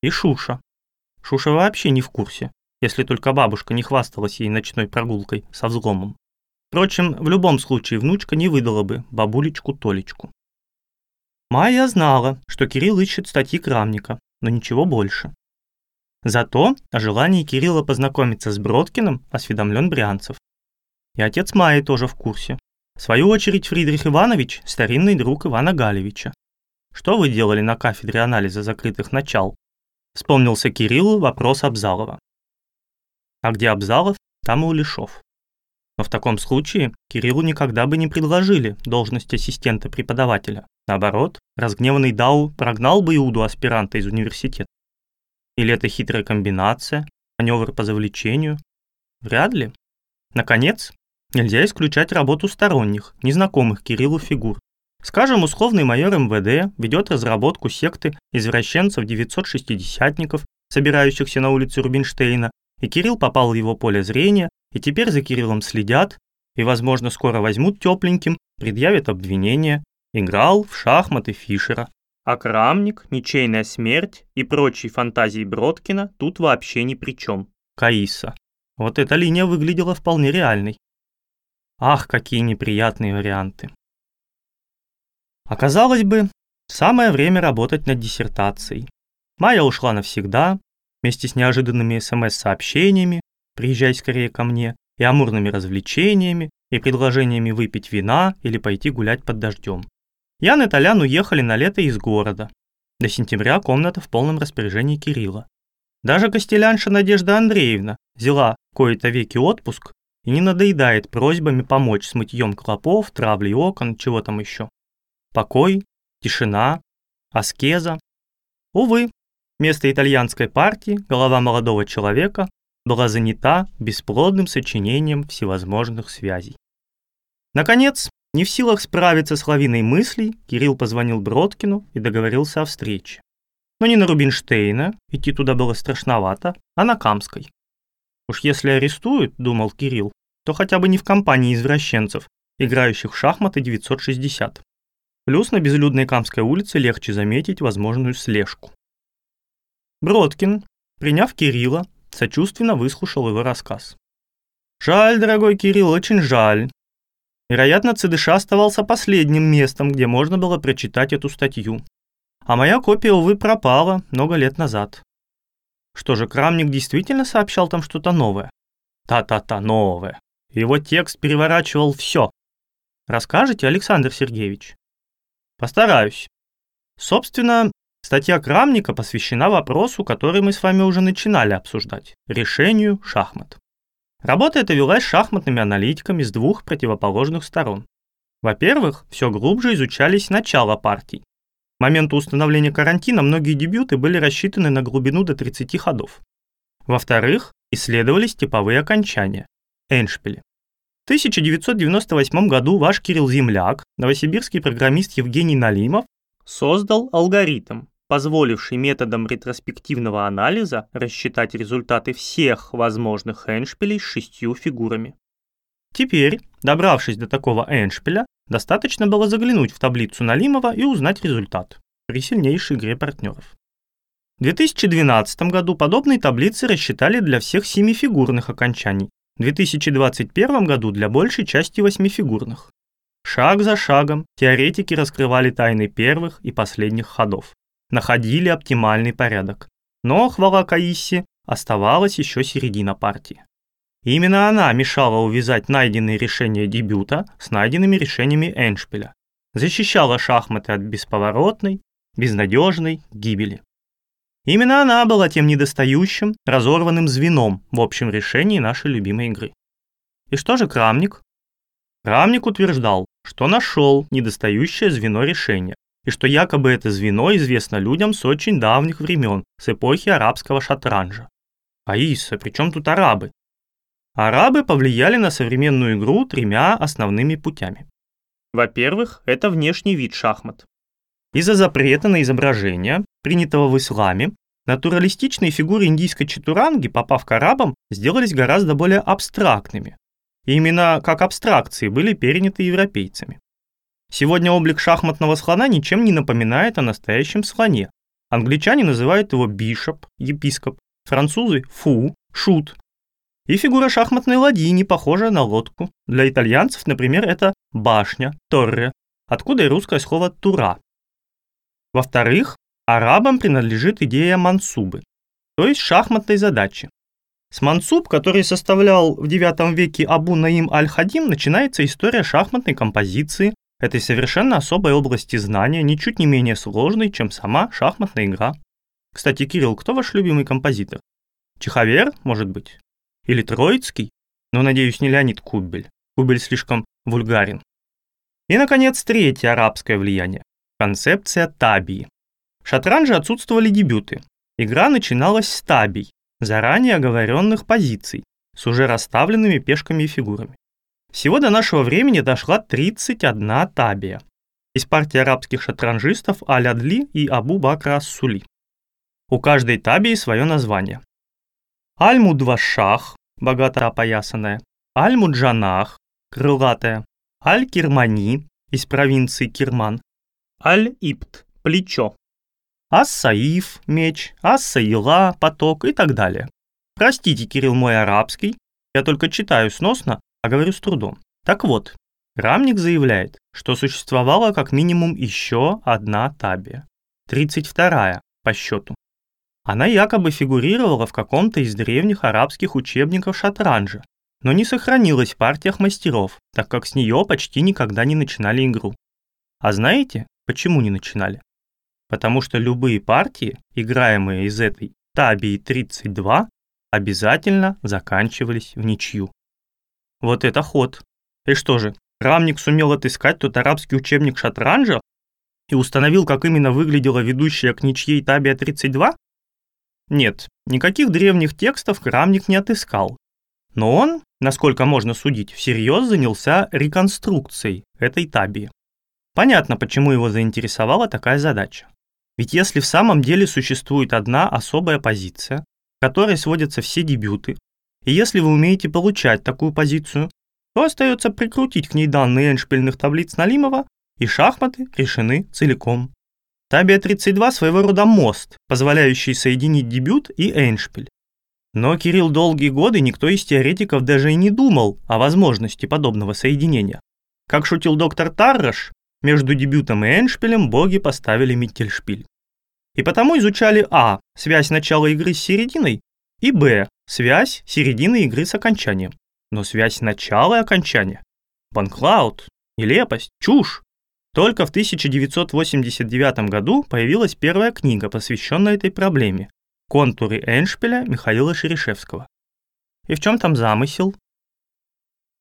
И Шуша. Шуша вообще не в курсе, если только бабушка не хвасталась ей ночной прогулкой со взломом. Впрочем, в любом случае внучка не выдала бы бабулечку Толечку. Майя знала, что Кирилл ищет статьи Крамника, но ничего больше. Зато о желании Кирилла познакомиться с Бродкиным осведомлен Брянцев. И отец Майи тоже в курсе. В свою очередь Фридрих Иванович – старинный друг Ивана Галевича. Что вы делали на кафедре анализа закрытых начал? Вспомнился Кириллу вопрос Абзалова. А где Абзалов, там и Улешов. Но в таком случае Кириллу никогда бы не предложили должность ассистента преподавателя. Наоборот, разгневанный Дау прогнал бы Иуду аспиранта из университета. Или это хитрая комбинация, маневр по завлечению? Вряд ли. Наконец, нельзя исключать работу сторонних, незнакомых Кириллу фигур. Скажем, условный майор МВД ведет разработку секты извращенцев-960-ников, собирающихся на улице Рубинштейна, и Кирилл попал в его поле зрения и теперь за Кириллом следят, и, возможно, скоро возьмут тепленьким, предъявят обвинение. Играл в шахматы Фишера. А Крамник, Ничейная смерть и прочие фантазии Бродкина тут вообще ни при чем. Каиса. Вот эта линия выглядела вполне реальной. Ах, какие неприятные варианты. Оказалось бы, самое время работать над диссертацией. Майя ушла навсегда, вместе с неожиданными СМС-сообщениями, приезжай скорее ко мне, и амурными развлечениями, и предложениями выпить вина или пойти гулять под дождем. Ян и Толян уехали на лето из города. До сентября комната в полном распоряжении Кирилла. Даже костелянша Надежда Андреевна взяла кое-то веки отпуск и не надоедает просьбами помочь с мытьем клопов, травлей окон, чего там еще. Покой, тишина, аскеза. Увы, вместо итальянской партии голова молодого человека была занята бесплодным сочинением всевозможных связей. Наконец, не в силах справиться с лавиной мыслей, Кирилл позвонил Бродкину и договорился о встрече. Но не на Рубинштейна, идти туда было страшновато, а на Камской. Уж если арестуют, думал Кирилл, то хотя бы не в компании извращенцев, играющих в шахматы 960. Плюс на безлюдной Камской улице легче заметить возможную слежку. Бродкин, приняв Кирилла, сочувственно выслушал его рассказ. «Жаль, дорогой Кирилл, очень жаль. Вероятно, ЦДШ оставался последним местом, где можно было прочитать эту статью. А моя копия, увы, пропала много лет назад. Что же, Крамник действительно сообщал там что-то новое? Та-та-та, новое. Его текст переворачивал все. Расскажете, Александр Сергеевич? Постараюсь. Собственно, Статья Крамника посвящена вопросу, который мы с вами уже начинали обсуждать – решению шахмат. Работа эта велась шахматными аналитиками с двух противоположных сторон. Во-первых, все глубже изучались начала партий. К моменту установления карантина многие дебюты были рассчитаны на глубину до 30 ходов. Во-вторых, исследовались типовые окончания – эншпили. В 1998 году ваш Кирилл Земляк, новосибирский программист Евгений Налимов, создал алгоритм, позволивший методом ретроспективного анализа рассчитать результаты всех возможных эншпилей с шестью фигурами. Теперь, добравшись до такого эншпиля, достаточно было заглянуть в таблицу Налимова и узнать результат при сильнейшей игре партнеров. В 2012 году подобные таблицы рассчитали для всех семифигурных окончаний, 2021 году для большей части восьмифигурных. Шаг за шагом теоретики раскрывали тайны первых и последних ходов находили оптимальный порядок. Но, хвала Каиси, оставалась еще середина партии. именно она мешала увязать найденные решения дебюта с найденными решениями Эншпиля, защищала шахматы от бесповоротной, безнадежной гибели. Именно она была тем недостающим, разорванным звеном в общем решении нашей любимой игры. И что же Крамник? Крамник утверждал, что нашел недостающее звено решения, и что якобы это звено известно людям с очень давних времен, с эпохи арабского шатранжа. Аиса, при чем тут арабы? Арабы повлияли на современную игру тремя основными путями. Во-первых, это внешний вид шахмат. Из-за запрета на изображение, принятого в исламе, натуралистичные фигуры индийской чатуранги, попав к арабам, сделались гораздо более абстрактными. И именно как абстракции были переняты европейцами. Сегодня облик шахматного слона ничем не напоминает о настоящем слоне. Англичане называют его бишоп, епископ, французы – фу, шут. И фигура шахматной ладьи не похожа на лодку. Для итальянцев, например, это башня, торре, откуда и русское слово «тура». Во-вторых, арабам принадлежит идея мансубы, то есть шахматной задачи. С мансуб, который составлял в IX веке Абу Наим Аль-Хадим, начинается история шахматной композиции, этой совершенно особой области знания, ничуть не менее сложной, чем сама шахматная игра. Кстати, Кирилл, кто ваш любимый композитор? Чеховер, может быть? Или Троицкий? Но, надеюсь, не Леонид Кубель. Кубель слишком вульгарен. И, наконец, третье арабское влияние. Концепция табии. В шатранже отсутствовали дебюты. Игра начиналась с табий, заранее оговоренных позиций, с уже расставленными пешками и фигурами. Всего до нашего времени дошла 31 табия из партии арабских шатранжистов Аль-Адли и Абу Бакра Ас-Сули. У каждой табии свое название. Аль-Мудвашах, богато опоясанная, Аль-Муджанах, крылатая, Аль-Кирмани из провинции Кирман, Аль-Ипт, плечо, Ас-Саиф, меч, Ас-Саила, поток и так далее. Простите, Кирилл, мой арабский, я только читаю сносно, а говорю с трудом. Так вот, Рамник заявляет, что существовала как минимум еще одна табия, 32-я по счету. Она якобы фигурировала в каком-то из древних арабских учебников шатранжа, но не сохранилась в партиях мастеров, так как с нее почти никогда не начинали игру. А знаете, почему не начинали? Потому что любые партии, играемые из этой табии 32, обязательно заканчивались в ничью. Вот это ход. И что же, Рамник сумел отыскать тот арабский учебник шатранжа и установил, как именно выглядела ведущая к ничьей табия 32? Нет, никаких древних текстов Рамник не отыскал. Но он, насколько можно судить, всерьез занялся реконструкцией этой табии. Понятно, почему его заинтересовала такая задача. Ведь если в самом деле существует одна особая позиция, в которой сводятся все дебюты, и если вы умеете получать такую позицию, то остается прикрутить к ней данные эншпильных таблиц Налимова, и шахматы решены целиком. Табия 32 своего рода мост, позволяющий соединить дебют и эншпиль. Но Кирилл долгие годы никто из теоретиков даже и не думал о возможности подобного соединения. Как шутил доктор Тарраш, между дебютом и эншпилем боги поставили Миттельшпиль. И потому изучали а. связь начала игры с серединой и б. связь середины игры с окончанием. Но связь начала и окончания. Банклаут, нелепость, чушь. Только в 1989 году появилась первая книга, посвященная этой проблеме «Контуры Эншпиля» Михаила Шерешевского. И в чем там замысел?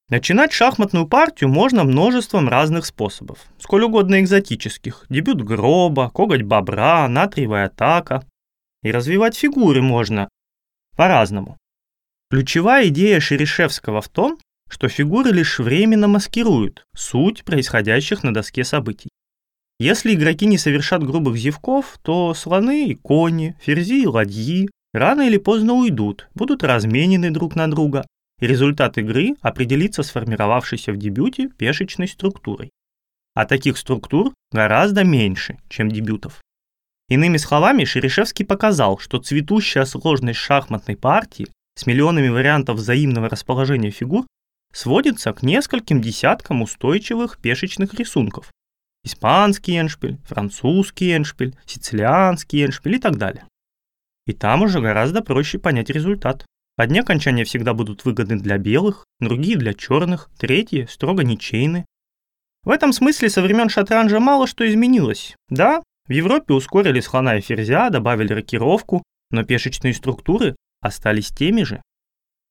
Начинать шахматную партию можно множеством разных способов, сколь угодно экзотических. Дебют гроба, коготь бобра, натриевая атака. И развивать фигуры можно по-разному. Ключевая идея Шерешевского в том, что фигуры лишь временно маскируют суть происходящих на доске событий. Если игроки не совершат грубых зевков, то слоны и кони, ферзи и ладьи рано или поздно уйдут, будут разменены друг на друга, и результат игры определится сформировавшейся в дебюте пешечной структурой. А таких структур гораздо меньше, чем дебютов. Иными словами, Шерешевский показал, что цветущая сложность шахматной партии с миллионами вариантов взаимного расположения фигур сводится к нескольким десяткам устойчивых пешечных рисунков. Испанский эншпиль, французский эншпиль, сицилианский эншпиль и так далее. И там уже гораздо проще понять результат. Одни окончания всегда будут выгодны для белых, другие для черных, третьи строго ничейны. В этом смысле со времен шатранжа мало что изменилось. Да, в Европе ускорили слона и ферзя, добавили рокировку, но пешечные структуры остались теми же.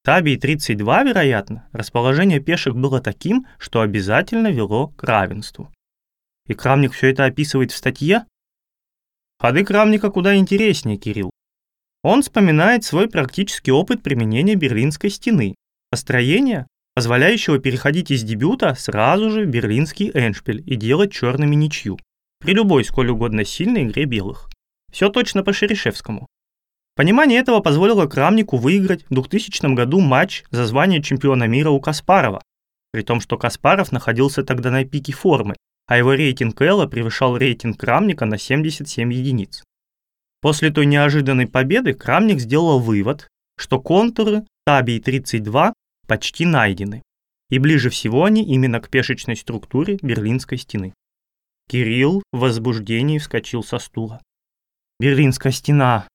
Табий 32, вероятно, расположение пешек было таким, что обязательно вело к равенству. И Крамник все это описывает в статье? Ходы Крамника куда интереснее, Кирилл. Он вспоминает свой практический опыт применения Берлинской стены, построения, позволяющего переходить из дебюта сразу же в берлинский эншпиль и делать черными ничью, при любой сколь угодно сильной игре белых. Все точно по Шерешевскому. Понимание этого позволило Крамнику выиграть в 2000 году матч за звание чемпиона мира у Каспарова, при том, что Каспаров находился тогда на пике формы, а его рейтинг Элла превышал рейтинг Крамника на 77 единиц. После той неожиданной победы Крамник сделал вывод, что контуры Табий-32 почти найдены, и ближе всего они именно к пешечной структуре Берлинской стены. Кирилл в возбуждении вскочил со стула. «Берлинская стена!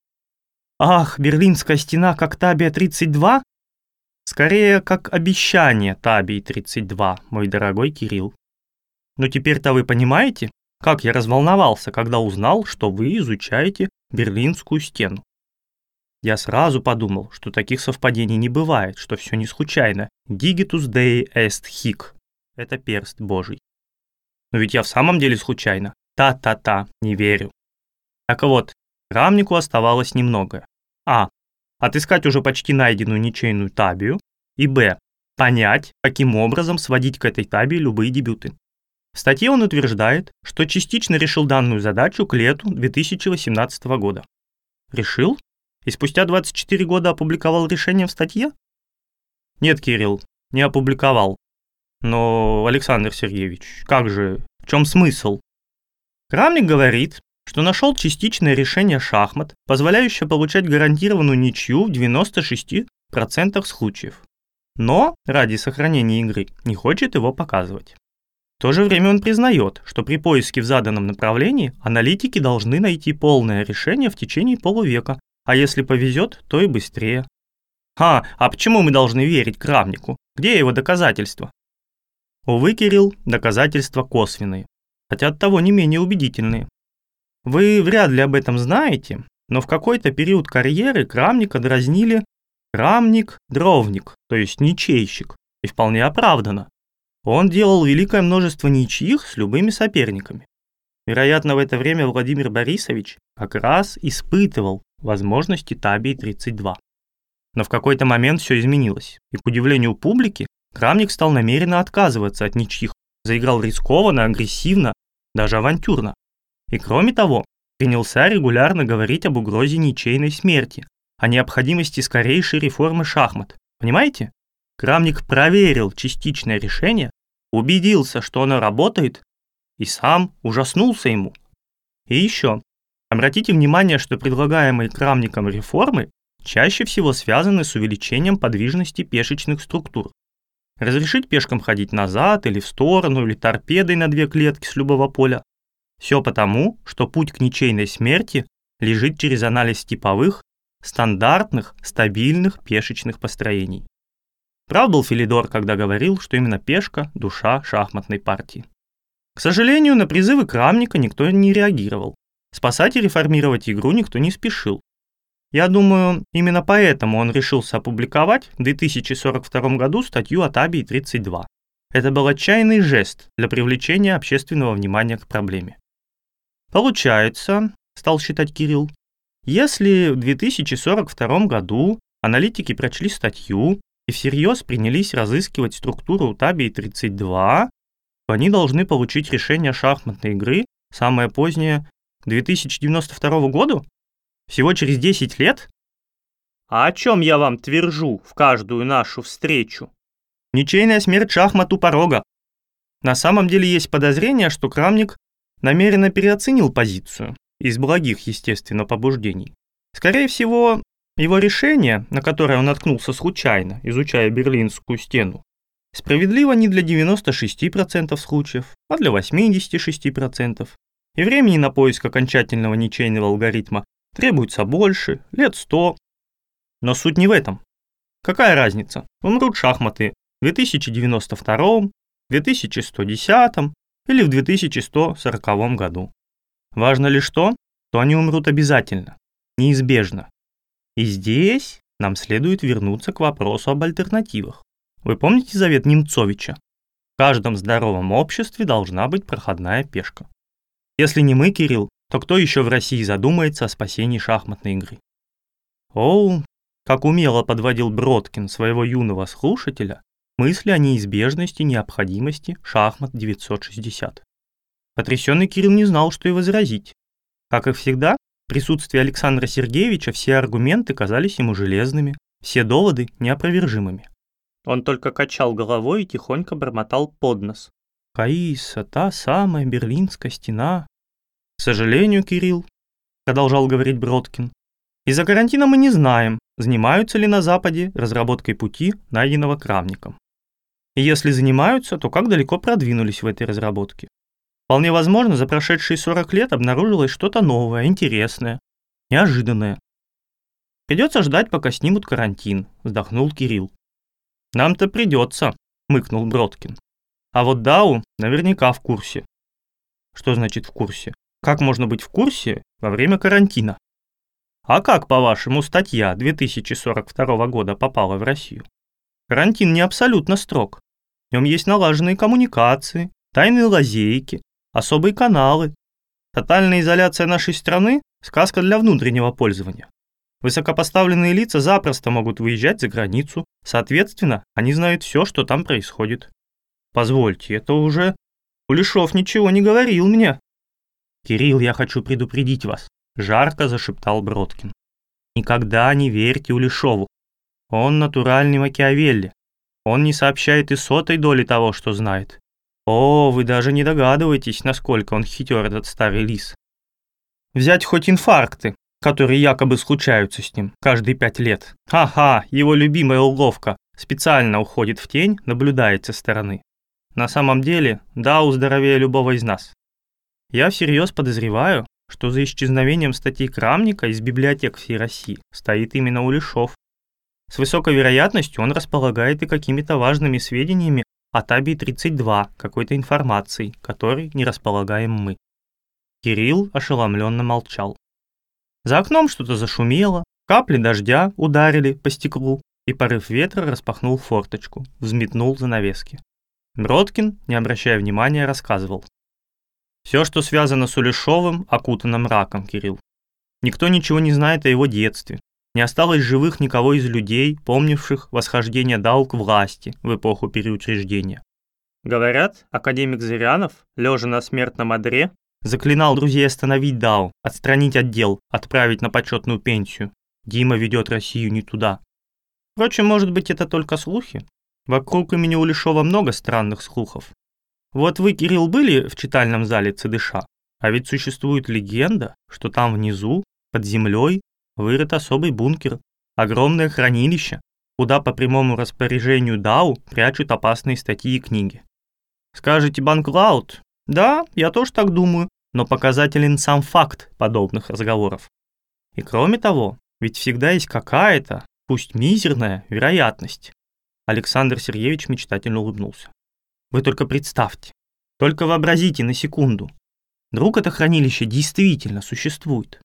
Ах, Берлинская стена как Табия-32?» «Скорее, как обещание Табий-32, мой дорогой Кирилл. Но теперь-то вы понимаете, как я разволновался, когда узнал, что вы изучаете Берлинскую стену. Я сразу подумал, что таких совпадений не бывает, что все не случайно. Digitus Dei est hic. Это перст Божий. Но ведь я в самом деле случайно. Та-та-та, не верю. Так вот, Рамнику оставалось немного. А. Отыскать уже почти найденную ничейную табию. И Б. Понять, каким образом сводить к этой табии любые дебюты. В статье он утверждает, что частично решил данную задачу к лету 2018 года. Решил? И спустя 24 года опубликовал решение в статье? Нет, Кирилл, не опубликовал. Но, Александр Сергеевич, как же, в чем смысл? Крамник говорит, что нашел частичное решение шахмат, позволяющее получать гарантированную ничью в 96% случаев. Но ради сохранения игры не хочет его показывать. То же время он признает, что при поиске в заданном направлении аналитики должны найти полное решение в течение полувека, а если повезет, то и быстрее. А, а почему мы должны верить Крамнику? Где его доказательства? Увы, Кирилл, доказательства косвенные, хотя от того не менее убедительные. Вы вряд ли об этом знаете, но в какой-то период карьеры Крамника дразнили Крамник-дровник, то есть ничейщик, и вполне оправданно. Он делал великое множество ничьих с любыми соперниками. Вероятно, в это время Владимир Борисович как раз испытывал возможности Табии-32. Но в какой-то момент все изменилось, и к удивлению публики, Крамник стал намеренно отказываться от ничьих, заиграл рискованно, агрессивно, даже авантюрно. И кроме того, принялся регулярно говорить об угрозе ничейной смерти, о необходимости скорейшей реформы шахмат. Понимаете? Крамник проверил частичное решение, убедился, что оно работает, и сам ужаснулся ему. И еще, обратите внимание, что предлагаемые Крамником реформы чаще всего связаны с увеличением подвижности пешечных структур. Разрешить пешкам ходить назад или в сторону, или торпедой на две клетки с любого поля. Все потому, что путь к ничейной смерти лежит через анализ типовых, стандартных, стабильных пешечных построений. Прав был Филидор, когда говорил, что именно пешка – душа шахматной партии. К сожалению, на призывы Крамника никто не реагировал. Спасать и реформировать игру никто не спешил. Я думаю, именно поэтому он решился опубликовать в 2042 году статью о Табии-32. Это был отчаянный жест для привлечения общественного внимания к проблеме. Получается, стал считать Кирилл, если в 2042 году аналитики прочли статью и всерьез принялись разыскивать структуру Табии-32, то они должны получить решение шахматной игры самое позднее к 2092 году? Всего через 10 лет? А о чем я вам твержу в каждую нашу встречу? Ничейная смерть шахмат у порога. На самом деле есть подозрение, что Крамник намеренно переоценил позицию, из благих, естественно, побуждений. Скорее всего, его решение, на которое он наткнулся случайно, изучая Берлинскую стену, справедливо не для 96% случаев, а для 86%. И времени на поиск окончательного ничейного алгоритма Требуется больше, лет сто. Но суть не в этом. Какая разница, умрут шахматы в 2092, 2110 или в 2140 году. Важно лишь то, что они умрут обязательно, неизбежно. И здесь нам следует вернуться к вопросу об альтернативах. Вы помните завет Немцовича? В каждом здоровом обществе должна быть проходная пешка. Если не мы, Кирилл, то кто еще в России задумается о спасении шахматной игры? Оу, как умело подводил Бродкин своего юного слушателя мысли о неизбежности необходимости шахмат 960. Потрясенный Кирилл не знал, что и возразить. Как и всегда, присутствии Александра Сергеевича все аргументы казались ему железными, все доводы неопровержимыми. Он только качал головой и тихонько бормотал под нос. «Каиса, та самая Берлинская стена, «К сожалению, Кирилл», — продолжал говорить Бродкин, «из-за карантина мы не знаем, занимаются ли на Западе разработкой пути, найденного Крамником. И если занимаются, то как далеко продвинулись в этой разработке? Вполне возможно, за прошедшие 40 лет обнаружилось что-то новое, интересное, неожиданное. Придется ждать, пока снимут карантин, вздохнул Кирилл. Нам-то придется, мыкнул Бродкин. А вот Дау наверняка в курсе. Что значит в курсе? Как можно быть в курсе во время карантина? А как, по-вашему, статья 2042 года попала в Россию? Карантин не абсолютно строг. В нем есть налаженные коммуникации, тайные лазейки, особые каналы. Тотальная изоляция нашей страны – сказка для внутреннего пользования. Высокопоставленные лица запросто могут выезжать за границу, соответственно, они знают все, что там происходит. Позвольте, это уже... Улешов ничего не говорил мне. «Кирилл, я хочу предупредить вас», — жарко зашептал Бродкин. «Никогда не верьте Улешову. Он натуральный Макиавелли. Он не сообщает и сотой доли того, что знает. О, вы даже не догадываетесь, насколько он хитер, этот старый лис. Взять хоть инфаркты, которые якобы случаются с ним каждые пять лет. Ха-ха, его любимая уловка специально уходит в тень, наблюдает со стороны. На самом деле, Дау здоровее любого из нас. Я всерьез подозреваю, что за исчезновением статей Крамника из библиотек всей России стоит именно Улешов. С высокой вероятностью он располагает и какими-то важными сведениями о Табии-32, какой-то информацией, которой не располагаем мы. Кирилл ошеломленно молчал. За окном что-то зашумело, капли дождя ударили по стеклу, и порыв ветра распахнул форточку, взметнул занавески. Бродкин, не обращая внимания, рассказывал. Все, что связано с Улешовым, окутано мраком, Кирилл. Никто ничего не знает о его детстве. Не осталось живых никого из людей, помнивших восхождение Дау к власти в эпоху переучреждения. Говорят, академик Зырянов, лежа на смертном одре, заклинал друзей остановить Дау, отстранить отдел, отправить на почетную пенсию. Дима ведет Россию не туда. Впрочем, может быть, это только слухи? Вокруг имени Улешова много странных слухов. Вот вы, Кирилл, были в читальном зале ЦДШ? А ведь существует легенда, что там внизу, под землей, вырыт особый бункер, огромное хранилище, куда по прямому распоряжению ДАУ прячут опасные статьи и книги. Скажете, банклаут? Да, я тоже так думаю, но показателен сам факт подобных разговоров. И кроме того, ведь всегда есть какая-то, пусть мизерная, вероятность. Александр Сергеевич мечтательно улыбнулся. Вы только представьте, только вообразите на секунду. Вдруг это хранилище действительно существует.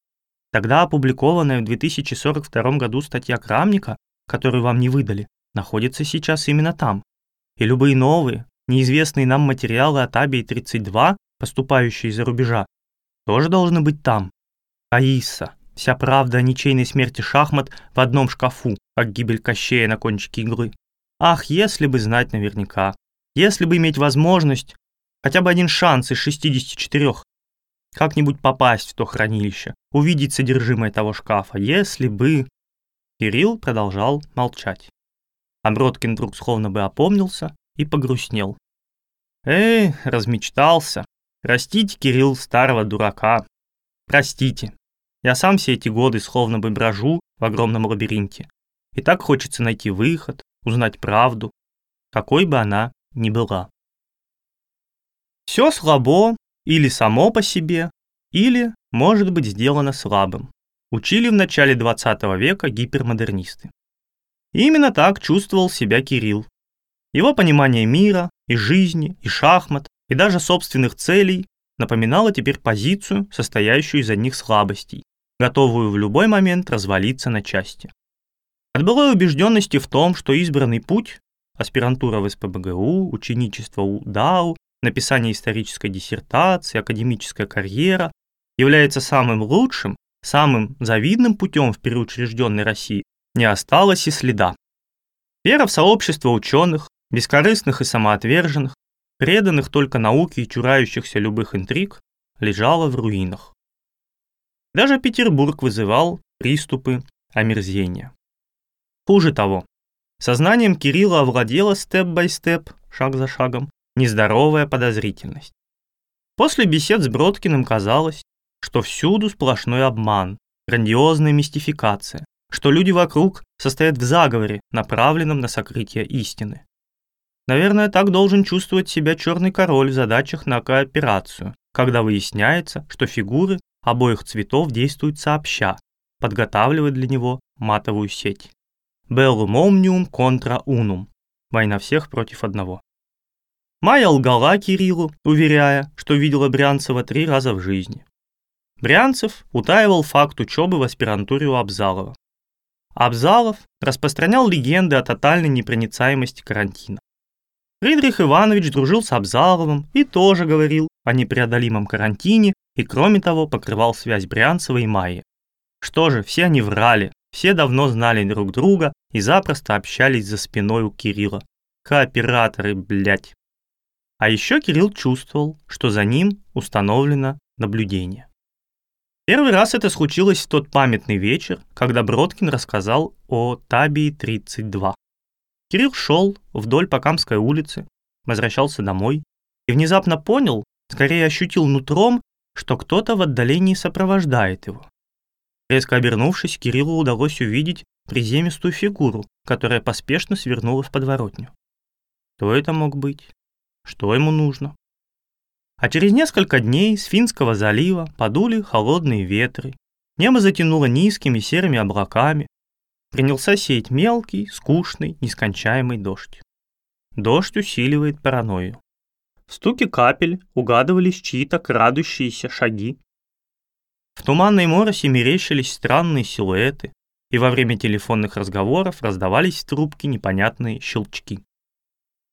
Тогда опубликованная в 2042 году статья Крамника, которую вам не выдали, находится сейчас именно там. И любые новые, неизвестные нам материалы от Абии-32, поступающие из-за рубежа, тоже должны быть там. Аиса, вся правда о ничейной смерти шахмат в одном шкафу, как гибель Кощея на кончике иглы. Ах, если бы знать наверняка, если бы иметь возможность, хотя бы один шанс из 64, как-нибудь попасть в то хранилище, увидеть содержимое того шкафа, если бы... Кирилл продолжал молчать. А Бродкин вдруг словно бы опомнился и погрустнел. Эй, размечтался. Простите, Кирилл, старого дурака. Простите. Я сам все эти годы словно бы брожу в огромном лабиринте. И так хочется найти выход, узнать правду, какой бы она ни была. Все слабо или само по себе, или может быть сделано слабым, учили в начале 20 века гипермодернисты. Именно так чувствовал себя Кирилл. Его понимание мира, и жизни, и шахмат, и даже собственных целей напоминало теперь позицию, состоящую из одних слабостей, готовую в любой момент развалиться на части. От былой убежденности в том, что избранный путь – аспирантура в СПБГУ, ученичество у ДАУ, написание исторической диссертации, академическая карьера – является самым лучшим, самым завидным путем в переучрежденной России, не осталось и следа. Вера в сообщество ученых, бескорыстных и самоотверженных, преданных только науке и чурающихся любых интриг, лежала в руинах. Даже Петербург вызывал приступы омерзения. Хуже того, сознанием Кирилла овладела степ-бай-степ, шаг за шагом, нездоровая подозрительность. После бесед с Бродкиным казалось, что всюду сплошной обман, грандиозная мистификация, что люди вокруг состоят в заговоре, направленном на сокрытие истины. Наверное, так должен чувствовать себя черный король в задачах на кооперацию, когда выясняется, что фигуры обоих цветов действуют сообща, подготавливая для него матовую сеть. Bellum omnium contra unum. Война всех против одного. Майя лгала Кириллу, уверяя, что видела Брянцева три раза в жизни. Брянцев утаивал факт учебы в аспирантуре у Абзалова. Абзалов распространял легенды о тотальной непроницаемости карантина. Фридрих Иванович дружил с Абзаловым и тоже говорил о непреодолимом карантине и, кроме того, покрывал связь Брянцева и Майи. Что же, все они врали, все давно знали друг друга и запросто общались за спиной у Кирилла. Кооператоры, блядь. А еще Кирилл чувствовал, что за ним установлено наблюдение. Первый раз это случилось в тот памятный вечер, когда Бродкин рассказал о Табии-32. Кирилл шел вдоль Покамской улицы, возвращался домой и внезапно понял, скорее ощутил нутром, что кто-то в отдалении сопровождает его. Резко обернувшись, Кириллу удалось увидеть приземистую фигуру, которая поспешно свернула в подворотню. Кто это мог быть? Что ему нужно? А через несколько дней с Финского залива подули холодные ветры, небо затянуло низкими серыми облаками, принялся сеять мелкий, скучный, нескончаемый дождь. Дождь усиливает паранойю. В стуке капель угадывались чьи-то крадущиеся шаги, в туманной моросе мерещились странные силуэты, и во время телефонных разговоров раздавались в трубке непонятные щелчки.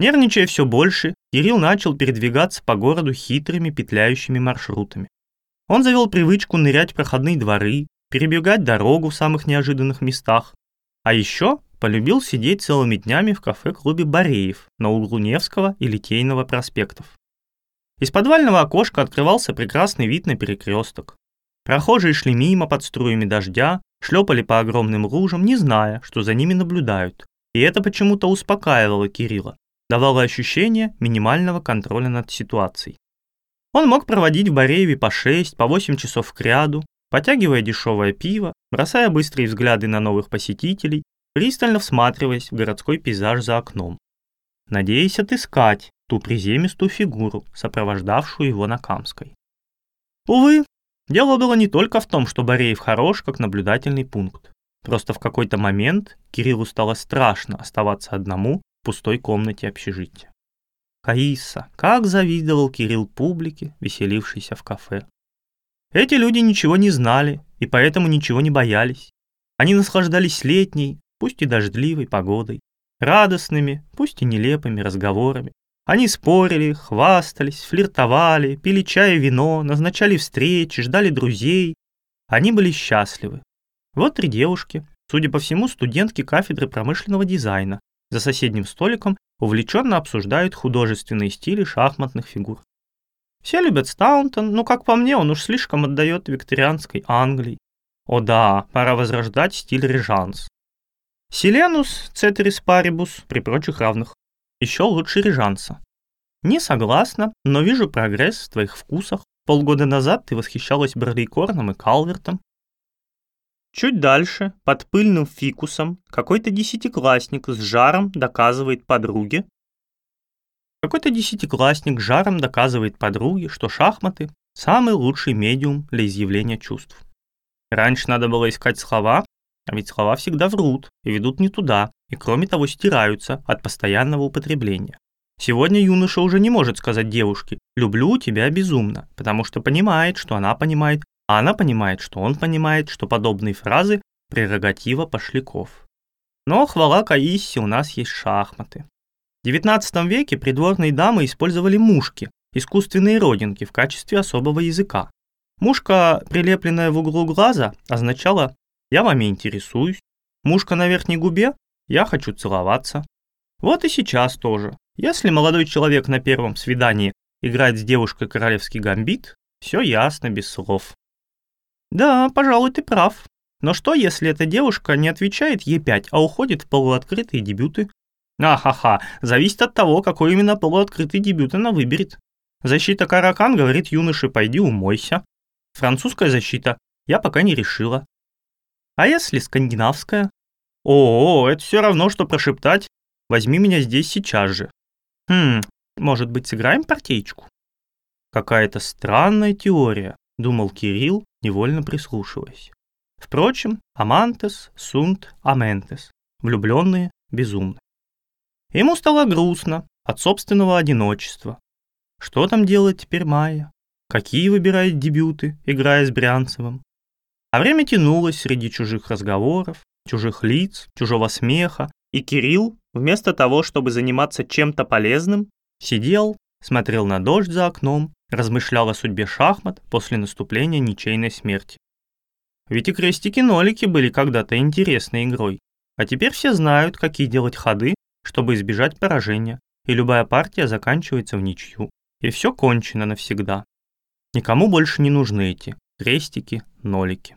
Нервничая все больше, Кирилл начал передвигаться по городу хитрыми петляющими маршрутами. Он завел привычку нырять в проходные дворы, перебегать дорогу в самых неожиданных местах, а еще полюбил сидеть целыми днями в кафе-клубе «Бореев» на углу Невского и Литейного проспектов. Из подвального окошка открывался прекрасный вид на перекресток. Прохожие шли мимо под струями дождя, шлепали по огромным лужам, не зная, что за ними наблюдают. И это почему-то успокаивало Кирилла, давало ощущение минимального контроля над ситуацией. Он мог проводить в Борееве по 6, по 8 часов к ряду, потягивая дешевое пиво, бросая быстрые взгляды на новых посетителей, пристально всматриваясь в городской пейзаж за окном. Надеясь отыскать ту приземистую фигуру, сопровождавшую его на Камской. Увы, Дело было не только в том, что Бореев хорош как наблюдательный пункт. Просто в какой-то момент Кириллу стало страшно оставаться одному в пустой комнате общежития. Каиса, как завидовал Кирилл публике, веселившейся в кафе. Эти люди ничего не знали и поэтому ничего не боялись. Они наслаждались летней, пусть и дождливой погодой, радостными, пусть и нелепыми разговорами. Они спорили, хвастались, флиртовали, пили чай и вино, назначали встречи, ждали друзей. Они были счастливы. Вот три девушки, судя по всему, студентки кафедры промышленного дизайна, за соседним столиком увлеченно обсуждают художественные стили шахматных фигур. Все любят Стаунтон, но, как по мне, он уж слишком отдает викторианской Англии. О да, пора возрождать стиль режанс. Селенус, Цетерис Парибус, при прочих равных. Еще лучше режанса. Не согласна, но вижу прогресс в твоих вкусах. Полгода назад ты восхищалась Барлейкорном и Калвертом. Чуть дальше, под пыльным фикусом, какой-то десятиклассник с жаром доказывает подруге, какой-то десятиклассник жаром доказывает подруге, что шахматы – самый лучший медиум для изъявления чувств. Раньше надо было искать слова, а ведь слова всегда врут и ведут не туда, и кроме того стираются от постоянного употребления. Сегодня юноша уже не может сказать девушке «люблю тебя безумно», потому что понимает, что она понимает, а она понимает, что он понимает, что подобные фразы – прерогатива пошляков. Но хвала Каиссе у нас есть шахматы. В XIX веке придворные дамы использовали мушки, искусственные родинки, в качестве особого языка. Мушка, прилепленная в углу глаза, означала «я вами интересуюсь», мушка на верхней губе «я хочу целоваться». Вот и сейчас тоже. Если молодой человек на первом свидании играет с девушкой королевский гамбит, все ясно без слов. Да, пожалуй, ты прав. Но что, если эта девушка не отвечает Е5, а уходит в полуоткрытые дебюты? Ахаха, зависит от того, какой именно полуоткрытый дебют она выберет. Защита Каракан говорит юноше «пойди умойся». Французская защита я пока не решила. А если скандинавская? О, это все равно, что прошептать «возьми меня здесь сейчас же». Хм, может быть, сыграем партейку? Какая-то странная теория, думал Кирилл, невольно прислушиваясь. Впрочем, амантес, сунт, аментес, влюбленные, безумны. Ему стало грустно от собственного одиночества. Что там делать теперь Майя? Какие выбирает дебюты, играя с Брянцевым? А время тянулось среди чужих разговоров, чужих лиц, чужого смеха, и Кирилл, вместо того, чтобы заниматься чем-то полезным, сидел, смотрел на дождь за окном, размышлял о судьбе шахмат после наступления ничейной смерти. Ведь и крестики-нолики были когда-то интересной игрой, а теперь все знают, какие делать ходы чтобы избежать поражения, и любая партия заканчивается в ничью. И все кончено навсегда. Никому больше не нужны эти крестики, нолики.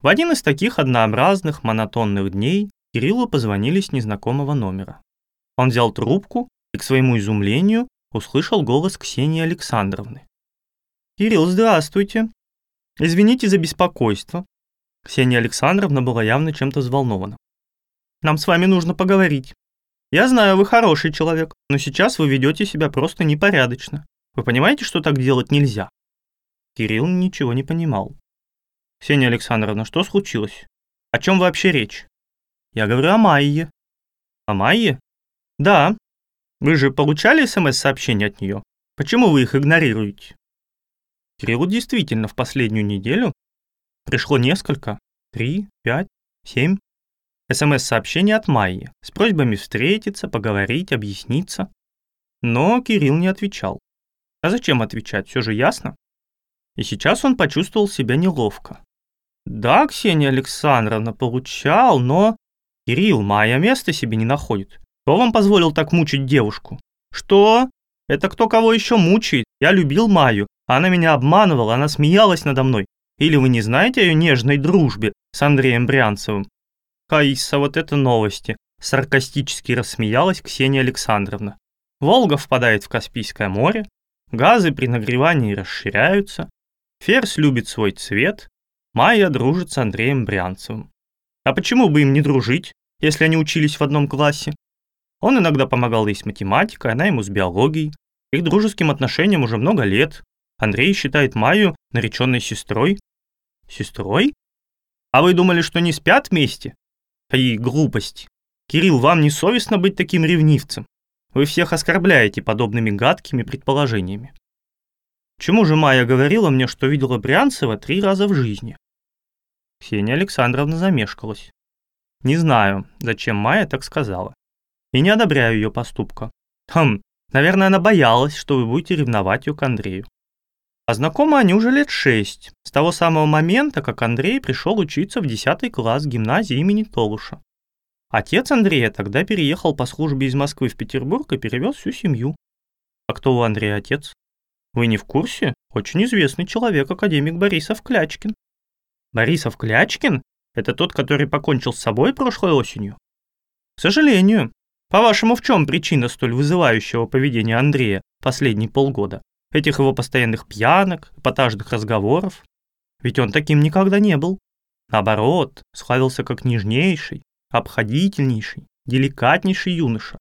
В один из таких однообразных, монотонных дней Кириллу позвонили с незнакомого номера. Он взял трубку и, к своему изумлению, услышал голос Ксении Александровны. «Кирилл, здравствуйте. Извините за беспокойство». Ксения Александровна была явно чем-то взволнована. «Нам с вами нужно поговорить. Я знаю, вы хороший человек, но сейчас вы ведете себя просто непорядочно. Вы понимаете, что так делать нельзя?» Кирилл ничего не понимал. «Ксения Александровна, что случилось? О чем вообще речь?» «Я говорю о Майе». «О Майе?» «Да. Вы же получали СМС-сообщения от нее? Почему вы их игнорируете?» Кириллу действительно в последнюю неделю пришло несколько, три, пять, семь СМС-сообщение от Майи с просьбами встретиться, поговорить, объясниться. Но Кирилл не отвечал. А зачем отвечать, все же ясно. И сейчас он почувствовал себя неловко. Да, Ксения Александровна получал, но... Кирилл, Майя места себе не находит. Кто вам позволил так мучить девушку? Что? Это кто кого еще мучает? Я любил Майю, а она меня обманывала, она смеялась надо мной. Или вы не знаете о ее нежной дружбе с Андреем Брянцевым? Каиса, вот это новости!» Саркастически рассмеялась Ксения Александровна. Волга впадает в Каспийское море, газы при нагревании расширяются, Ферзь любит свой цвет, Майя дружит с Андреем Брянцевым. А почему бы им не дружить, если они учились в одном классе? Он иногда помогал ей с математикой, она ему с биологией. Их дружеским отношениям уже много лет. Андрей считает Майю нареченной сестрой. Сестрой? А вы думали, что не спят вместе? Какие глупости. Кирилл, вам не совестно быть таким ревнивцем? Вы всех оскорбляете подобными гадкими предположениями. Чему же Майя говорила мне, что видела Брянцева три раза в жизни? Ксения Александровна замешкалась. Не знаю, зачем Майя так сказала. И не одобряю ее поступка. Хм, наверное, она боялась, что вы будете ревновать ее к Андрею. А знакомы они уже лет шесть, с того самого момента, как Андрей пришел учиться в 10 класс гимназии имени Толуша. Отец Андрея тогда переехал по службе из Москвы в Петербург и перевез всю семью. А кто у Андрея отец? Вы не в курсе? Очень известный человек, академик Борисов Клячкин. Борисов Клячкин? Это тот, который покончил с собой прошлой осенью? К сожалению. По-вашему, в чем причина столь вызывающего поведения Андрея последние полгода? Этих его постоянных пьянок, эпатажных разговоров? Ведь он таким никогда не был. Наоборот, славился как нежнейший, обходительнейший, деликатнейший юноша.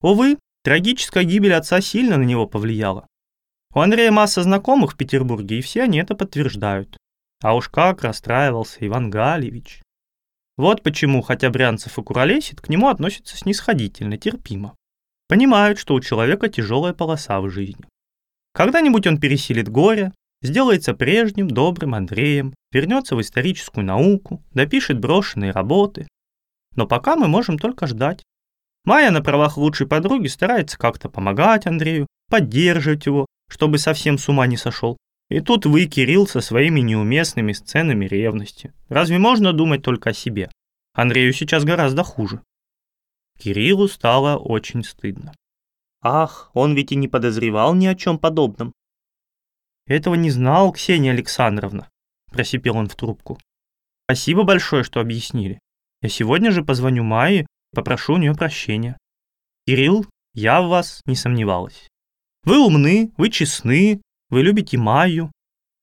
Увы, трагическая гибель отца сильно на него повлияла. У Андрея масса знакомых в Петербурге, и все они это подтверждают. А уж как расстраивался Иван Галевич. Вот почему, хотя Брянцев и куролесит, к нему относятся снисходительно, терпимо. Понимают, что у человека тяжелая полоса в жизни. Когда-нибудь он пересилит горе, сделается прежним, добрым Андреем, вернется в историческую науку, допишет брошенные работы. Но пока мы можем только ждать. Майя на правах лучшей подруги старается как-то помогать Андрею, поддерживать его, чтобы совсем с ума не сошел. И тут вы, Кирилл, со своими неуместными сценами ревности. Разве можно думать только о себе? Андрею сейчас гораздо хуже. Кириллу стало очень стыдно. Ах, он ведь и не подозревал ни о чем подобном. Этого не знал Ксения Александровна, просипел он в трубку. Спасибо большое, что объяснили. Я сегодня же позвоню Майе, попрошу у нее прощения. Кирилл, я в вас не сомневалась. Вы умны, вы честны, вы любите Майю,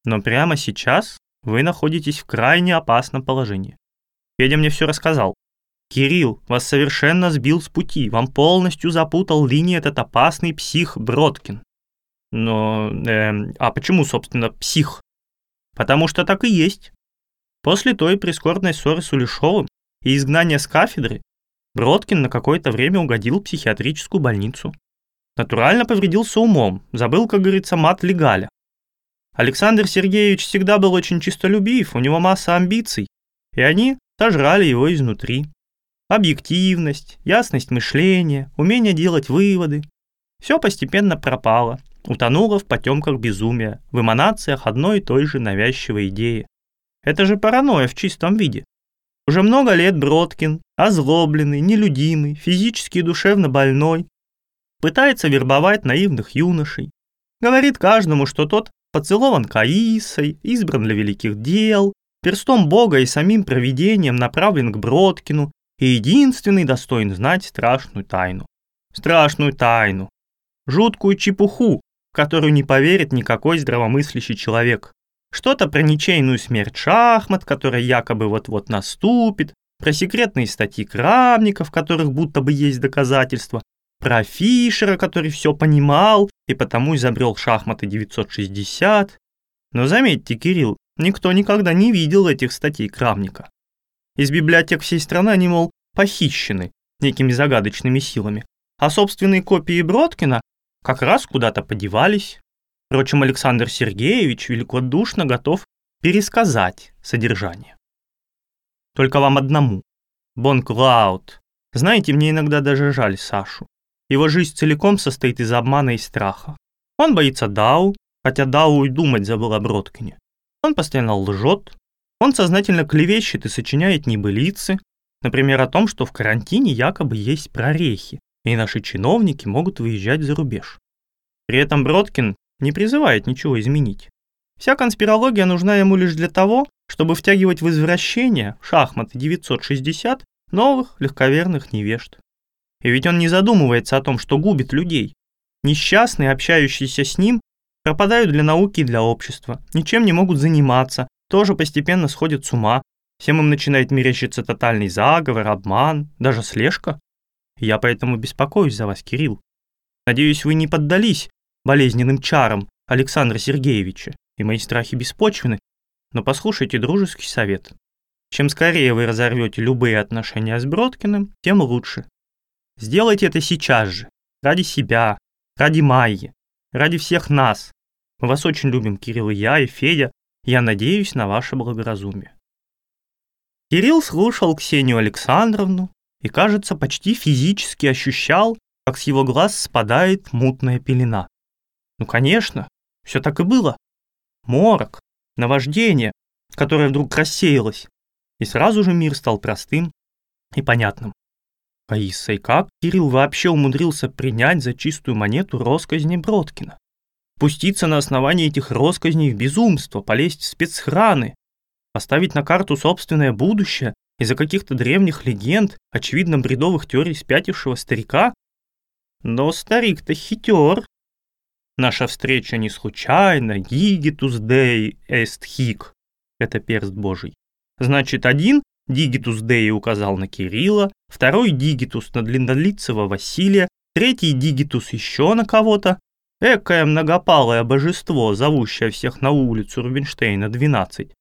но прямо сейчас вы находитесь в крайне опасном положении. Федя мне все рассказал. Кирилл вас совершенно сбил с пути, вам полностью запутал линии этот опасный псих Бродкин. Но, э, а почему, собственно, псих? Потому что так и есть. После той прискорбной ссоры с Улешовым и изгнания с кафедры Бродкин на какое-то время угодил в психиатрическую больницу. Натурально повредился умом, забыл, как говорится, мат легаля. Александр Сергеевич всегда был очень чистолюбив, у него масса амбиций, и они сожрали его изнутри. Объективность, ясность мышления, умение делать выводы – все постепенно пропало, утонуло в потемках безумия, в эманациях одной и той же навязчивой идеи. Это же паранойя в чистом виде. Уже много лет Бродкин, озлобленный, нелюдимый, физически и душевно больной, пытается вербовать наивных юношей. Говорит каждому, что тот поцелован Каисой, избран для великих дел, перстом Бога и самим провидением направлен к Бродкину и единственный достоин знать страшную тайну. Страшную тайну. Жуткую чепуху, в которую не поверит никакой здравомыслящий человек. Что-то про ничейную смерть шахмат, которая якобы вот-вот наступит, про секретные статьи Крамников, которых будто бы есть доказательства, про Фишера, который все понимал и потому изобрел шахматы 960. Но заметьте, Кирилл, никто никогда не видел этих статей Крамника. Из библиотек всей страны они, мол, похищены некими загадочными силами, а собственные копии Бродкина как раз куда-то подевались. Впрочем, Александр Сергеевич великодушно готов пересказать содержание. Только вам одному. Бон Клауд. Знаете, мне иногда даже жаль Сашу. Его жизнь целиком состоит из обмана и страха. Он боится Дау, хотя Дау и думать забыл о Бродкине. Он постоянно лжет, он сознательно клевещет и сочиняет небылицы, например, о том, что в карантине якобы есть прорехи, и наши чиновники могут выезжать за рубеж. При этом Бродкин не призывает ничего изменить. Вся конспирология нужна ему лишь для того, чтобы втягивать в извращение шахматы 960 новых легковерных невежд. И ведь он не задумывается о том, что губит людей. Несчастные, общающиеся с ним, пропадают для науки и для общества, ничем не могут заниматься, тоже постепенно сходят с ума, всем им начинает мерещиться тотальный заговор, обман, даже слежка. Я поэтому беспокоюсь за вас, Кирилл. Надеюсь, вы не поддались болезненным чарам Александра Сергеевича, и мои страхи беспочвены, но послушайте дружеский совет. Чем скорее вы разорвете любые отношения с Бродкиным, тем лучше. Сделайте это сейчас же. Ради себя, ради Майи, ради всех нас. Мы вас очень любим, Кирилл и я, и Федя. Я надеюсь на ваше благоразумие. Кирилл слушал Ксению Александровну и, кажется, почти физически ощущал, как с его глаз спадает мутная пелена. Ну, конечно, все так и было. Морок, наваждение, которое вдруг рассеялось, и сразу же мир стал простым и понятным. Раиса, и как Кирилл вообще умудрился принять за чистую монету росказни Бродкина? Пуститься на основании этих росказней в безумство, полезть в спецхраны, поставить на карту собственное будущее из-за каких-то древних легенд, очевидно бредовых теорий спятившего старика? Но старик-то хитер. Наша встреча не случайна, гигитус дей эст хик. Это перст божий. Значит, один Дигитус Дей указал на Кирилла, второй Дигитус на длиннолицего Василия, третий Дигитус еще на кого-то. Экое многопалое божество, зовущее всех на улицу Рубинштейна 12.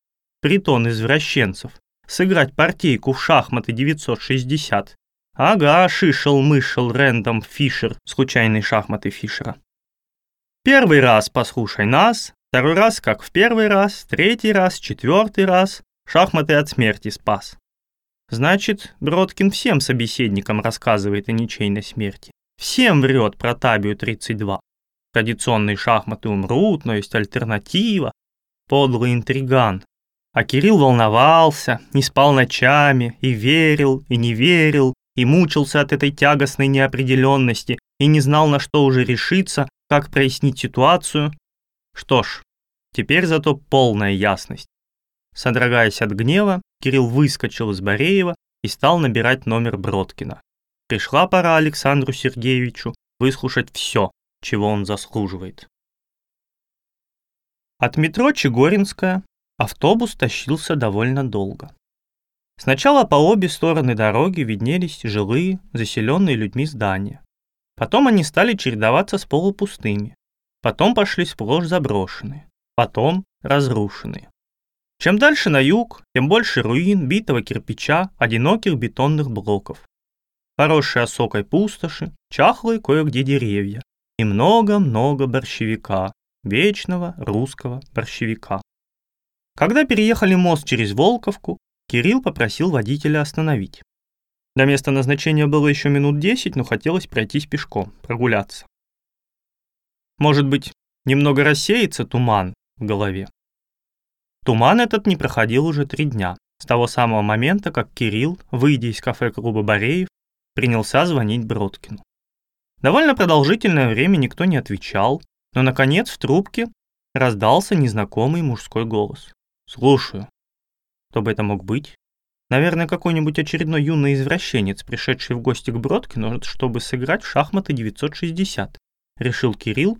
Притон извращенцев. Сыграть партийку в шахматы 960. Ага, шишел-мышел Рэндом Фишер, случайные шахматы Фишера. Первый раз послушай нас, второй раз как в первый раз, третий раз, четвертый раз. Шахматы от смерти спас. Значит, Бродкин всем собеседникам рассказывает о ничейной смерти. Всем врет про Табию 32. Традиционные шахматы умрут, но есть альтернатива. Подлый интриган. А Кирилл волновался, не спал ночами, и верил, и не верил, и мучился от этой тягостной неопределенности, и не знал, на что уже решиться, как прояснить ситуацию. Что ж, теперь зато полная ясность. Содрогаясь от гнева, Кирилл выскочил из Бореева и стал набирать номер Бродкина. Пришла пора Александру Сергеевичу выслушать все, чего он заслуживает. От метро Чегоринская автобус тащился довольно долго. Сначала по обе стороны дороги виднелись жилые, заселенные людьми здания. Потом они стали чередоваться с полупустыми. Потом пошли сплошь заброшенные. Потом разрушенные. Чем дальше на юг, тем больше руин, битого кирпича, одиноких бетонных блоков. Поросшие осокой пустоши, чахлые кое-где деревья и много-много борщевика, вечного русского борщевика. Когда переехали мост через Волковку, Кирилл попросил водителя остановить. До места назначения было еще минут десять, но хотелось пройтись пешком, прогуляться. Может быть, немного рассеется туман в голове. Туман этот не проходил уже три дня, с того самого момента, как Кирилл, выйдя из кафе клуба Бореев, принялся звонить Бродкину. Довольно продолжительное время никто не отвечал, но, наконец, в трубке раздался незнакомый мужской голос. «Слушаю». Кто бы это мог быть? Наверное, какой-нибудь очередной юный извращенец, пришедший в гости к Бродкину, чтобы сыграть в шахматы 960, решил Кирилл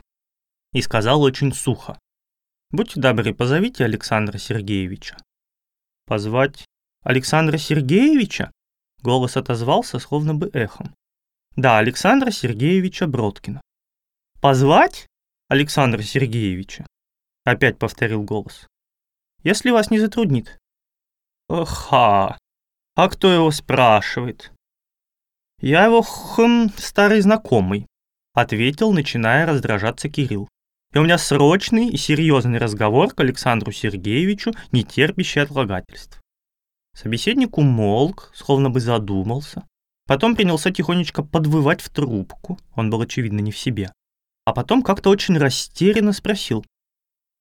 и сказал очень сухо. Будьте добры, позовите Александра Сергеевича. Позвать Александра Сергеевича? Голос отозвался словно бы эхом. Да, Александра Сергеевича Бродкина. Позвать Александра Сергеевича? Опять повторил голос. Если вас не затруднит. Ха, а кто его спрашивает? Я его хм, старый знакомый, ответил, начиная раздражаться Кирилл и у меня срочный и серьезный разговор к Александру Сергеевичу, не терпящий отлагательств. Собеседник умолк, словно бы задумался, потом принялся тихонечко подвывать в трубку, он был очевидно не в себе, а потом как-то очень растерянно спросил,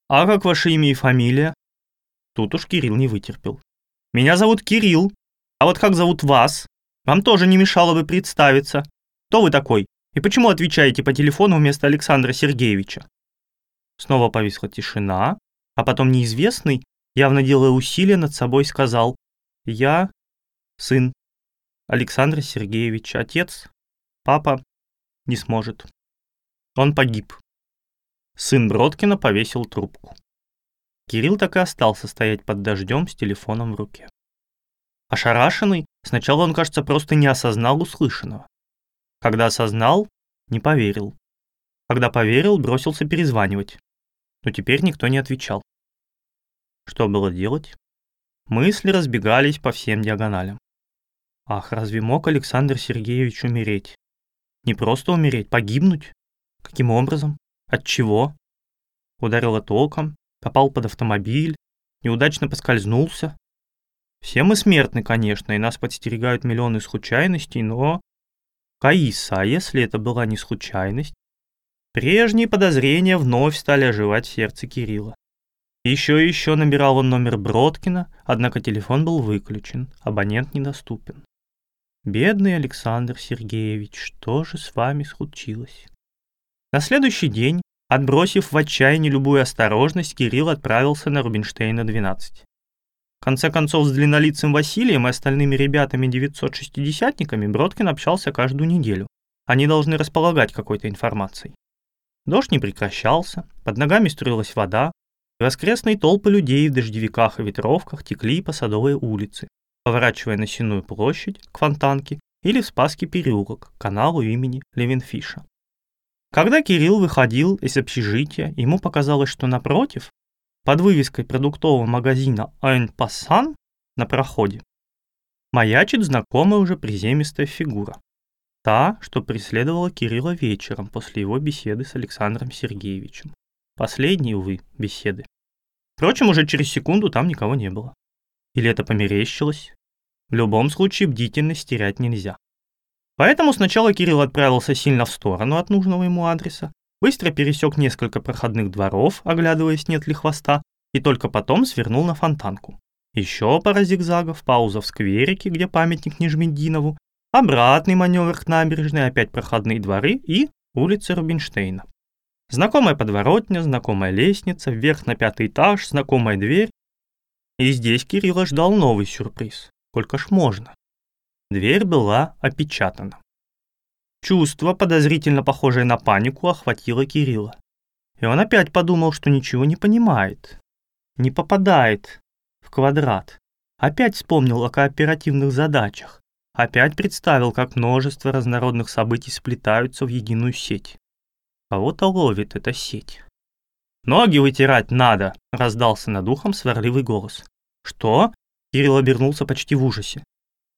«А как ваше имя и фамилия?» Тут уж Кирилл не вытерпел. «Меня зовут Кирилл, а вот как зовут вас? Вам тоже не мешало бы представиться. Кто вы такой? И почему отвечаете по телефону вместо Александра Сергеевича?» Снова повисла тишина, а потом неизвестный, явно делая усилия над собой, сказал «Я сын Александра Сергеевича, отец, папа не сможет. Он погиб». Сын Бродкина повесил трубку. Кирилл так и остался стоять под дождем с телефоном в руке. Ошарашенный, сначала он, кажется, просто не осознал услышанного. Когда осознал, не поверил. Когда поверил, бросился перезванивать но теперь никто не отвечал. Что было делать? Мысли разбегались по всем диагоналям. Ах, разве мог Александр Сергеевич умереть? Не просто умереть, погибнуть? Каким образом? От чего? Ударило током, попал под автомобиль, неудачно поскользнулся. Все мы смертны, конечно, и нас подстерегают миллионы случайностей, но... Каиса, а если это была не случайность? Прежние подозрения вновь стали оживать в сердце Кирилла. Еще и еще набирал он номер Бродкина, однако телефон был выключен, абонент недоступен. Бедный Александр Сергеевич, что же с вами случилось? На следующий день, отбросив в отчаянии любую осторожность, Кирилл отправился на Рубинштейна 12. В конце концов, с длиннолицым Василием и остальными ребятами 960-никами Бродкин общался каждую неделю. Они должны располагать какой-то информацией. Дождь не прекращался, под ногами струилась вода, и воскресные толпы людей в дождевиках и ветровках текли по Садовой улице, поворачивая на Сенную площадь к Фонтанке или в Спасский переулок к каналу имени Левенфиша. Когда Кирилл выходил из общежития, ему показалось, что напротив, под вывеской продуктового магазина «Айн Пассан» на проходе, маячит знакомая уже приземистая фигура. Та, что преследовала Кирилла вечером после его беседы с Александром Сергеевичем. Последние, увы, беседы. Впрочем, уже через секунду там никого не было. Или это померещилось? В любом случае бдительность терять нельзя. Поэтому сначала Кирилл отправился сильно в сторону от нужного ему адреса, быстро пересек несколько проходных дворов, оглядываясь, нет ли хвоста, и только потом свернул на фонтанку. Еще пара зигзагов, пауза в скверике, где памятник Нижмединову, обратный маневр к набережной, опять проходные дворы и улица Рубинштейна. Знакомая подворотня, знакомая лестница, вверх на пятый этаж, знакомая дверь. И здесь Кирилла ждал новый сюрприз. Сколько ж можно? Дверь была опечатана. Чувство, подозрительно похожее на панику, охватило Кирилла. И он опять подумал, что ничего не понимает. Не попадает в квадрат. Опять вспомнил о кооперативных задачах. Опять представил, как множество разнородных событий сплетаются в единую сеть. Кого-то ловит эта сеть. «Ноги вытирать надо!» — раздался над ухом сварливый голос. «Что?» — Кирилл обернулся почти в ужасе.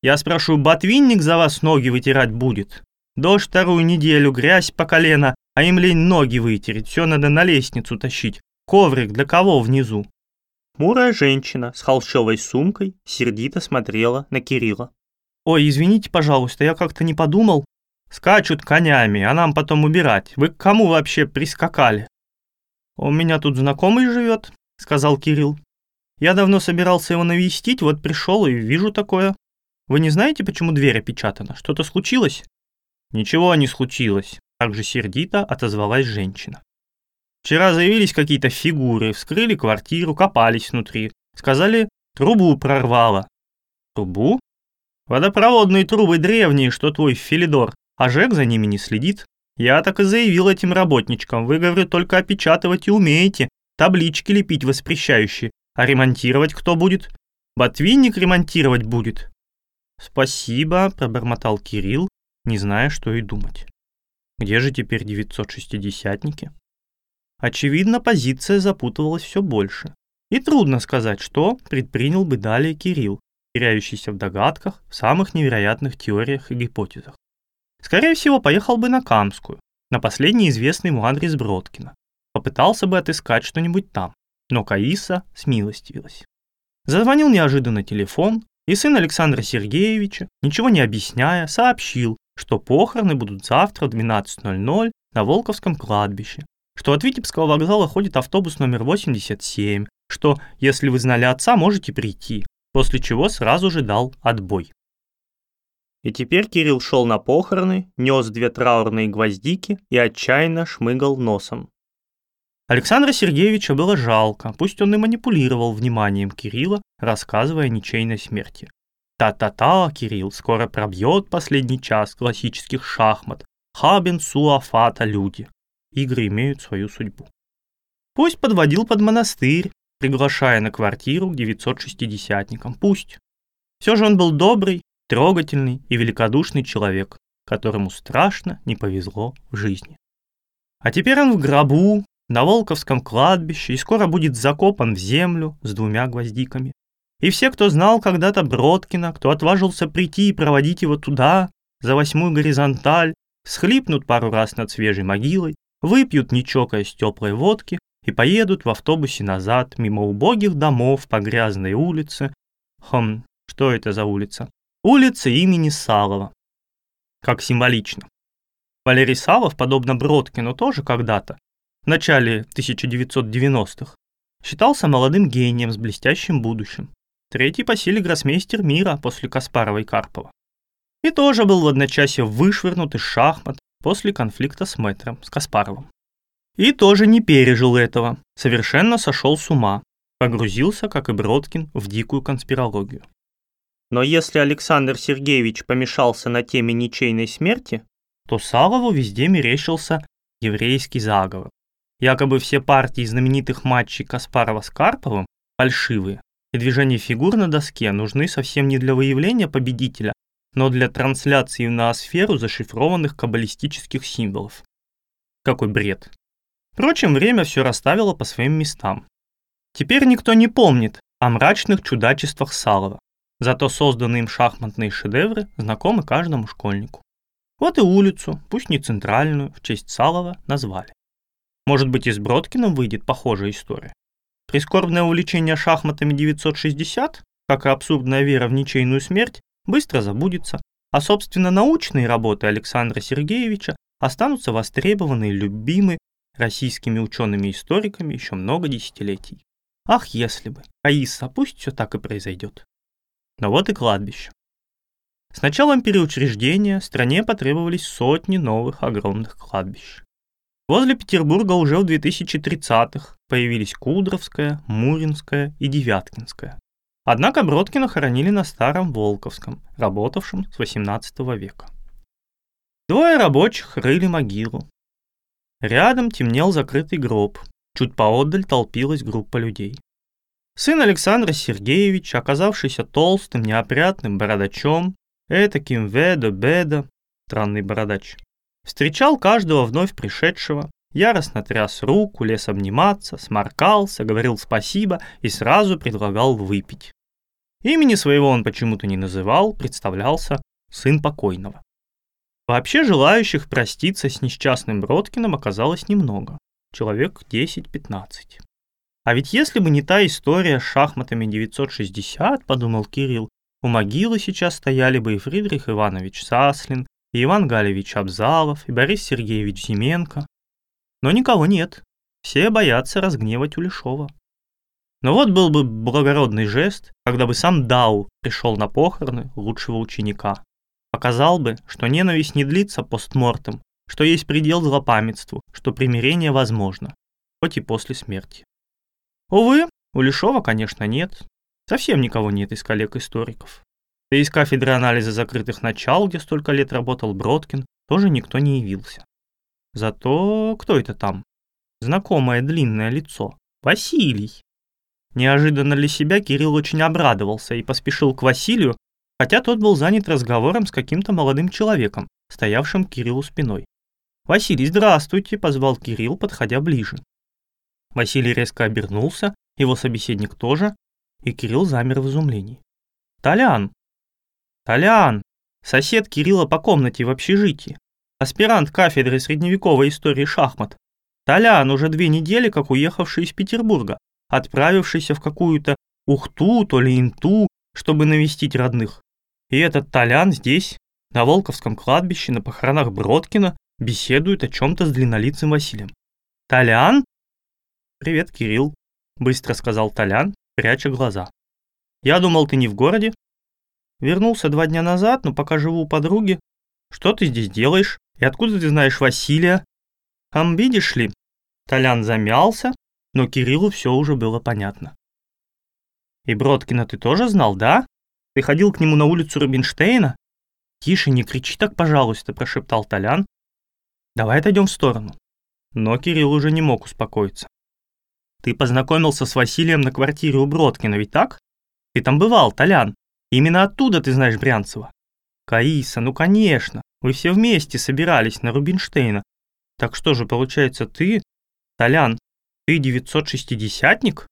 «Я спрашиваю, ботвинник за вас ноги вытирать будет? Дождь вторую неделю, грязь по колено, а им лень ноги вытереть, все надо на лестницу тащить. Коврик для кого внизу?» Мурая женщина с холщовой сумкой сердито смотрела на Кирилла. «Ой, извините, пожалуйста, я как-то не подумал. Скачут конями, а нам потом убирать. Вы к кому вообще прискакали?» «У меня тут знакомый живет», — сказал Кирилл. «Я давно собирался его навестить, вот пришел и вижу такое. Вы не знаете, почему дверь опечатана? Что-то случилось?» «Ничего не случилось», — также сердито отозвалась женщина. «Вчера заявились какие-то фигуры, вскрыли квартиру, копались внутри. Сказали, трубу прорвало». «Трубу?» Водопроводные трубы древние, что твой Филидор, а Жек за ними не следит. Я так и заявил этим работничкам, вы, говорю, только опечатывать и умеете, таблички лепить воспрещающие, а ремонтировать кто будет? Ботвинник ремонтировать будет. Спасибо, пробормотал Кирилл, не зная, что и думать. Где же теперь 960-ники? Очевидно, позиция запутывалась все больше. И трудно сказать, что предпринял бы далее Кирилл, теряющийся в догадках, в самых невероятных теориях и гипотезах. Скорее всего, поехал бы на Камскую, на последний известный ему адрес Бродкина. Попытался бы отыскать что-нибудь там, но Каиса смилостивилась. Зазвонил неожиданно телефон, и сын Александра Сергеевича, ничего не объясняя, сообщил, что похороны будут завтра в 12.00 на Волковском кладбище, что от Витебского вокзала ходит автобус номер 87, что, если вы знали отца, можете прийти, после чего сразу же дал отбой. И теперь Кирилл шел на похороны, нес две траурные гвоздики и отчаянно шмыгал носом. Александра Сергеевича было жалко, пусть он и манипулировал вниманием Кирилла, рассказывая о ничейной смерти. Та-та-та, Кирилл, скоро пробьет последний час классических шахмат. Хабен, Суафата, люди. Игры имеют свою судьбу. Пусть подводил под монастырь, приглашая на квартиру к 960-никам. Пусть. Все же он был добрый, трогательный и великодушный человек, которому страшно не повезло в жизни. А теперь он в гробу, на Волковском кладбище и скоро будет закопан в землю с двумя гвоздиками. И все, кто знал когда-то Бродкина, кто отважился прийти и проводить его туда, за восьмую горизонталь, схлипнут пару раз над свежей могилой, выпьют, не чокаясь теплой водки, и поедут в автобусе назад, мимо убогих домов по грязной улице, хм, Что это за улица? Улица имени Салова. Как символично. Валерий Салов, подобно Бродкину, тоже когда-то, в начале 1990-х, считался молодым гением с блестящим будущим. Третий по силе гроссмейстер мира после Каспарова и Карпова. И тоже был в одночасье вышвырнут из шахмат после конфликта с мэтром, с Каспаровым. И тоже не пережил этого, совершенно сошел с ума, погрузился, как и Бродкин, в дикую конспирологию. Но если Александр Сергеевич помешался на теме ничейной смерти, то Салову везде мерещился еврейский заговор. Якобы все партии знаменитых матчей Каспарова с Карповым фальшивые, и движения фигур на доске нужны совсем не для выявления победителя, но для трансляции в ноосферу зашифрованных каббалистических символов. Какой бред. Впрочем, время все расставило по своим местам. Теперь никто не помнит о мрачных чудачествах Салова, зато созданные им шахматные шедевры знакомы каждому школьнику. Вот и улицу, пусть не центральную, в честь Салова назвали. Может быть, и с Бродкиным выйдет похожая история. Прискорбное увлечение шахматами 960, как и абсурдная вера в ничейную смерть, быстро забудется, а собственно научные работы Александра Сергеевича останутся востребованы и любимы российскими учеными-историками еще много десятилетий. Ах, если бы. Аиса, пусть все так и произойдет. Но вот и кладбище. С началом переучреждения стране потребовались сотни новых огромных кладбищ. Возле Петербурга уже в 2030-х появились Кудровская, Муринская и Девяткинская. Однако Бродкина хоронили на Старом Волковском, работавшем с 18 века. Двое рабочих рыли могилу. Рядом темнел закрытый гроб, чуть поодаль толпилась группа людей. Сын Александра Сергеевича, оказавшийся толстым, неопрятным бородачом, этаким ведо-бедо, странный бородач, встречал каждого вновь пришедшего, яростно тряс руку, лез обниматься, сморкался, говорил спасибо и сразу предлагал выпить. Имени своего он почему-то не называл, представлялся сын покойного. Вообще желающих проститься с несчастным Бродкиным оказалось немного, человек 10-15. А ведь если бы не та история с шахматами 960, подумал Кирилл, у могилы сейчас стояли бы и Фридрих Иванович Саслин, и Иван Галевич Абзалов, и Борис Сергеевич Зименко. Но никого нет, все боятся разгневать Улешова. Но вот был бы благородный жест, когда бы сам Дау пришел на похороны лучшего ученика. Показал бы, что ненависть не длится постмортем, что есть предел злопамятству, что примирение возможно, хоть и после смерти. Увы, у Лешова, конечно, нет. Совсем никого нет из коллег-историков. Да из кафедры анализа закрытых начал, где столько лет работал Бродкин, тоже никто не явился. Зато кто это там? Знакомое длинное лицо. Василий. Неожиданно для себя Кирилл очень обрадовался и поспешил к Василию, хотя тот был занят разговором с каким-то молодым человеком, стоявшим Кириллу спиной. «Василий, здравствуйте!» — позвал Кирилл, подходя ближе. Василий резко обернулся, его собеседник тоже, и Кирилл замер в изумлении. «Толян!» «Толян! Сосед Кирилла по комнате в общежитии. Аспирант кафедры средневековой истории шахмат. Толян, уже две недели как уехавший из Петербурга отправившийся в какую-то Ухту, то ли Инту, чтобы навестить родных. И этот Толян здесь, на Волковском кладбище, на похоронах Бродкина, беседует о чем-то с длиннолицым Василием. «Толян?» «Привет, Кирилл», — быстро сказал Толян, пряча глаза. «Я думал, ты не в городе?» «Вернулся два дня назад, но пока живу у подруги. Что ты здесь делаешь? И откуда ты знаешь Василия?» «Ам, видишь ли?» Толян замялся, но Кириллу все уже было понятно. «И Бродкина ты тоже знал, да? Ты ходил к нему на улицу Рубинштейна?» «Тише, не кричи так, пожалуйста», – прошептал Толян. «Давай отойдем в сторону». Но Кирилл уже не мог успокоиться. «Ты познакомился с Василием на квартире у Бродкина, ведь так? Ты там бывал, Толян. Именно оттуда ты знаешь Брянцева». «Каиса, ну конечно, вы все вместе собирались на Рубинштейна. Так что же, получается, ты, Толян, ты девятьсот-шестидесятник?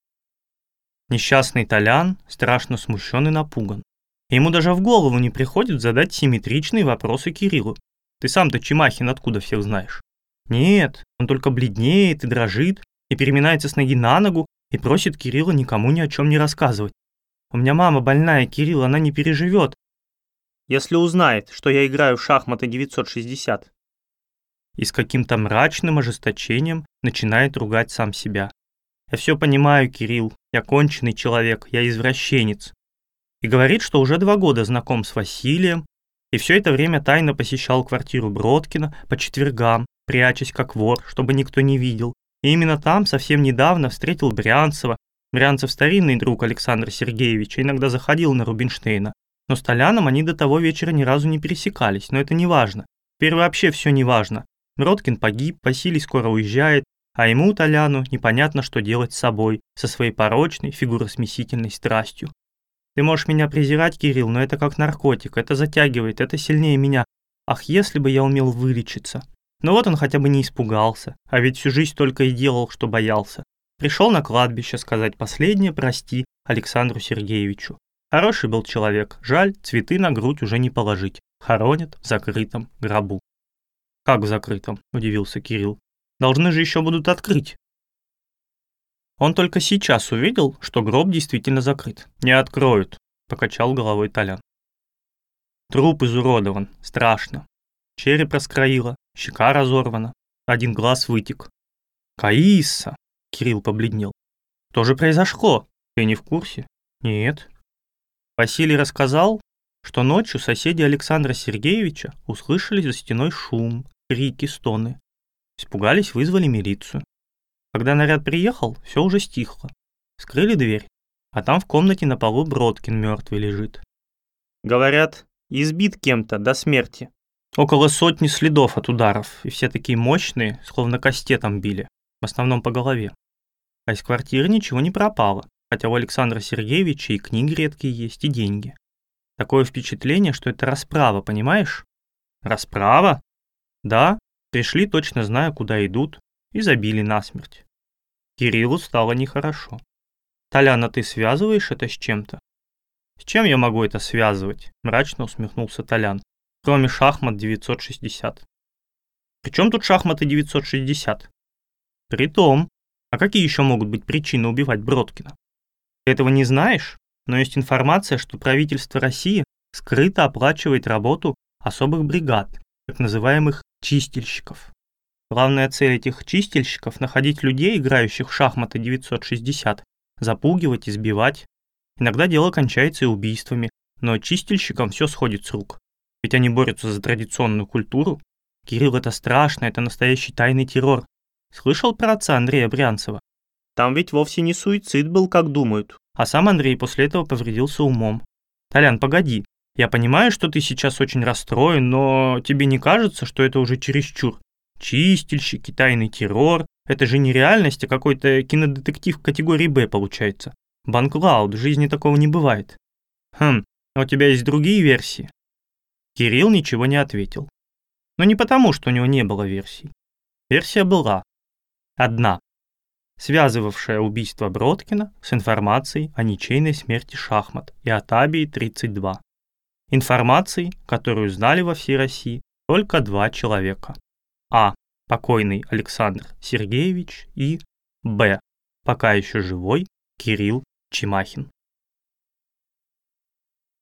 Несчастный Толян страшно смущен и напуган. Ему даже в голову не приходит задать симметричные вопросы Кириллу. Ты сам-то Чемахин откуда всех знаешь? Нет, он только бледнеет и дрожит, и переминается с ноги на ногу, и просит Кирилла никому ни о чем не рассказывать. У меня мама больная, Кирилл, она не переживет. Если узнает, что я играю в шахматы 960. И с каким-то мрачным ожесточением начинает ругать сам себя. Я все понимаю, Кирилл, я конченый человек, я извращенец. И говорит, что уже два года знаком с Василием, и все это время тайно посещал квартиру Бродкина по четвергам, прячась как вор, чтобы никто не видел. И именно там совсем недавно встретил Брянцева. Брянцев старинный друг Александра Сергеевича, иногда заходил на Рубинштейна. Но с Толяном они до того вечера ни разу не пересекались, но это не важно. Теперь вообще все не важно. Броткин погиб, Василий скоро уезжает, а ему, Толяну, непонятно, что делать с собой, со своей порочной, фигуросмесительной страстью. Ты можешь меня презирать, Кирилл, но это как наркотик, это затягивает, это сильнее меня. Ах, если бы я умел вылечиться. Но вот он хотя бы не испугался, а ведь всю жизнь только и делал, что боялся. Пришел на кладбище сказать последнее «прости» Александру Сергеевичу. Хороший был человек, жаль, цветы на грудь уже не положить. Хоронят в закрытом гробу. «Как в закрытом?» – удивился Кирилл. «Должны же еще будут открыть». Он только сейчас увидел, что гроб действительно закрыт. «Не откроют», – покачал головой Толян. Труп изуродован, страшно. Череп раскроило, щека разорвана, один глаз вытек. «Каиса!» – Кирилл побледнел. «Что же произошло? Ты не в курсе?» «Нет». Василий рассказал, что ночью соседи Александра Сергеевича услышали за стеной шум, крики, стоны. Испугались, вызвали милицию. Когда наряд приехал, все уже стихло. Скрыли дверь, а там в комнате на полу Бродкин мертвый лежит. Говорят, избит кем-то до смерти. Около сотни следов от ударов, и все такие мощные, словно кастетом били, в основном по голове. А из квартиры ничего не пропало, хотя у Александра Сергеевича и книги редкие есть, и деньги. Такое впечатление, что это расправа, понимаешь? Расправа? Да, пришли, точно зная, куда идут, и забили насмерть. Кириллу стало нехорошо. «Толяна, ты связываешь это с чем-то?» «С чем я могу это связывать?» – мрачно усмехнулся Толян. «Кроме шахмат 960». «При чем тут шахматы 960?» «Притом. А какие еще могут быть причины убивать Бродкина?» «Ты этого не знаешь?» но есть информация, что правительство России скрыто оплачивает работу особых бригад, так называемых чистильщиков. Главная цель этих чистильщиков – находить людей, играющих в шахматы 960, запугивать, избивать. Иногда дело кончается и убийствами, но чистильщикам все сходит с рук. Ведь они борются за традиционную культуру. Кирилл, это страшно, это настоящий тайный террор. Слышал про отца Андрея Брянцева? Там ведь вовсе не суицид был, как думают. А сам Андрей после этого повредился умом. Толян, погоди. Я понимаю, что ты сейчас очень расстроен, но тебе не кажется, что это уже чересчур? Чистильщики, тайный террор. Это же не реальность, а какой-то кинодетектив категории «Б» получается. Банклауд, в жизни такого не бывает. Хм, а у тебя есть другие версии? Кирилл ничего не ответил. Но не потому, что у него не было версий. Версия была. Одна связывавшая убийство Бродкина с информацией о ничейной смерти Шахмат и о Табии-32. Информацией, которую знали во всей России только два человека. А. Покойный Александр Сергеевич и Б. Пока еще живой Кирилл Чимахин.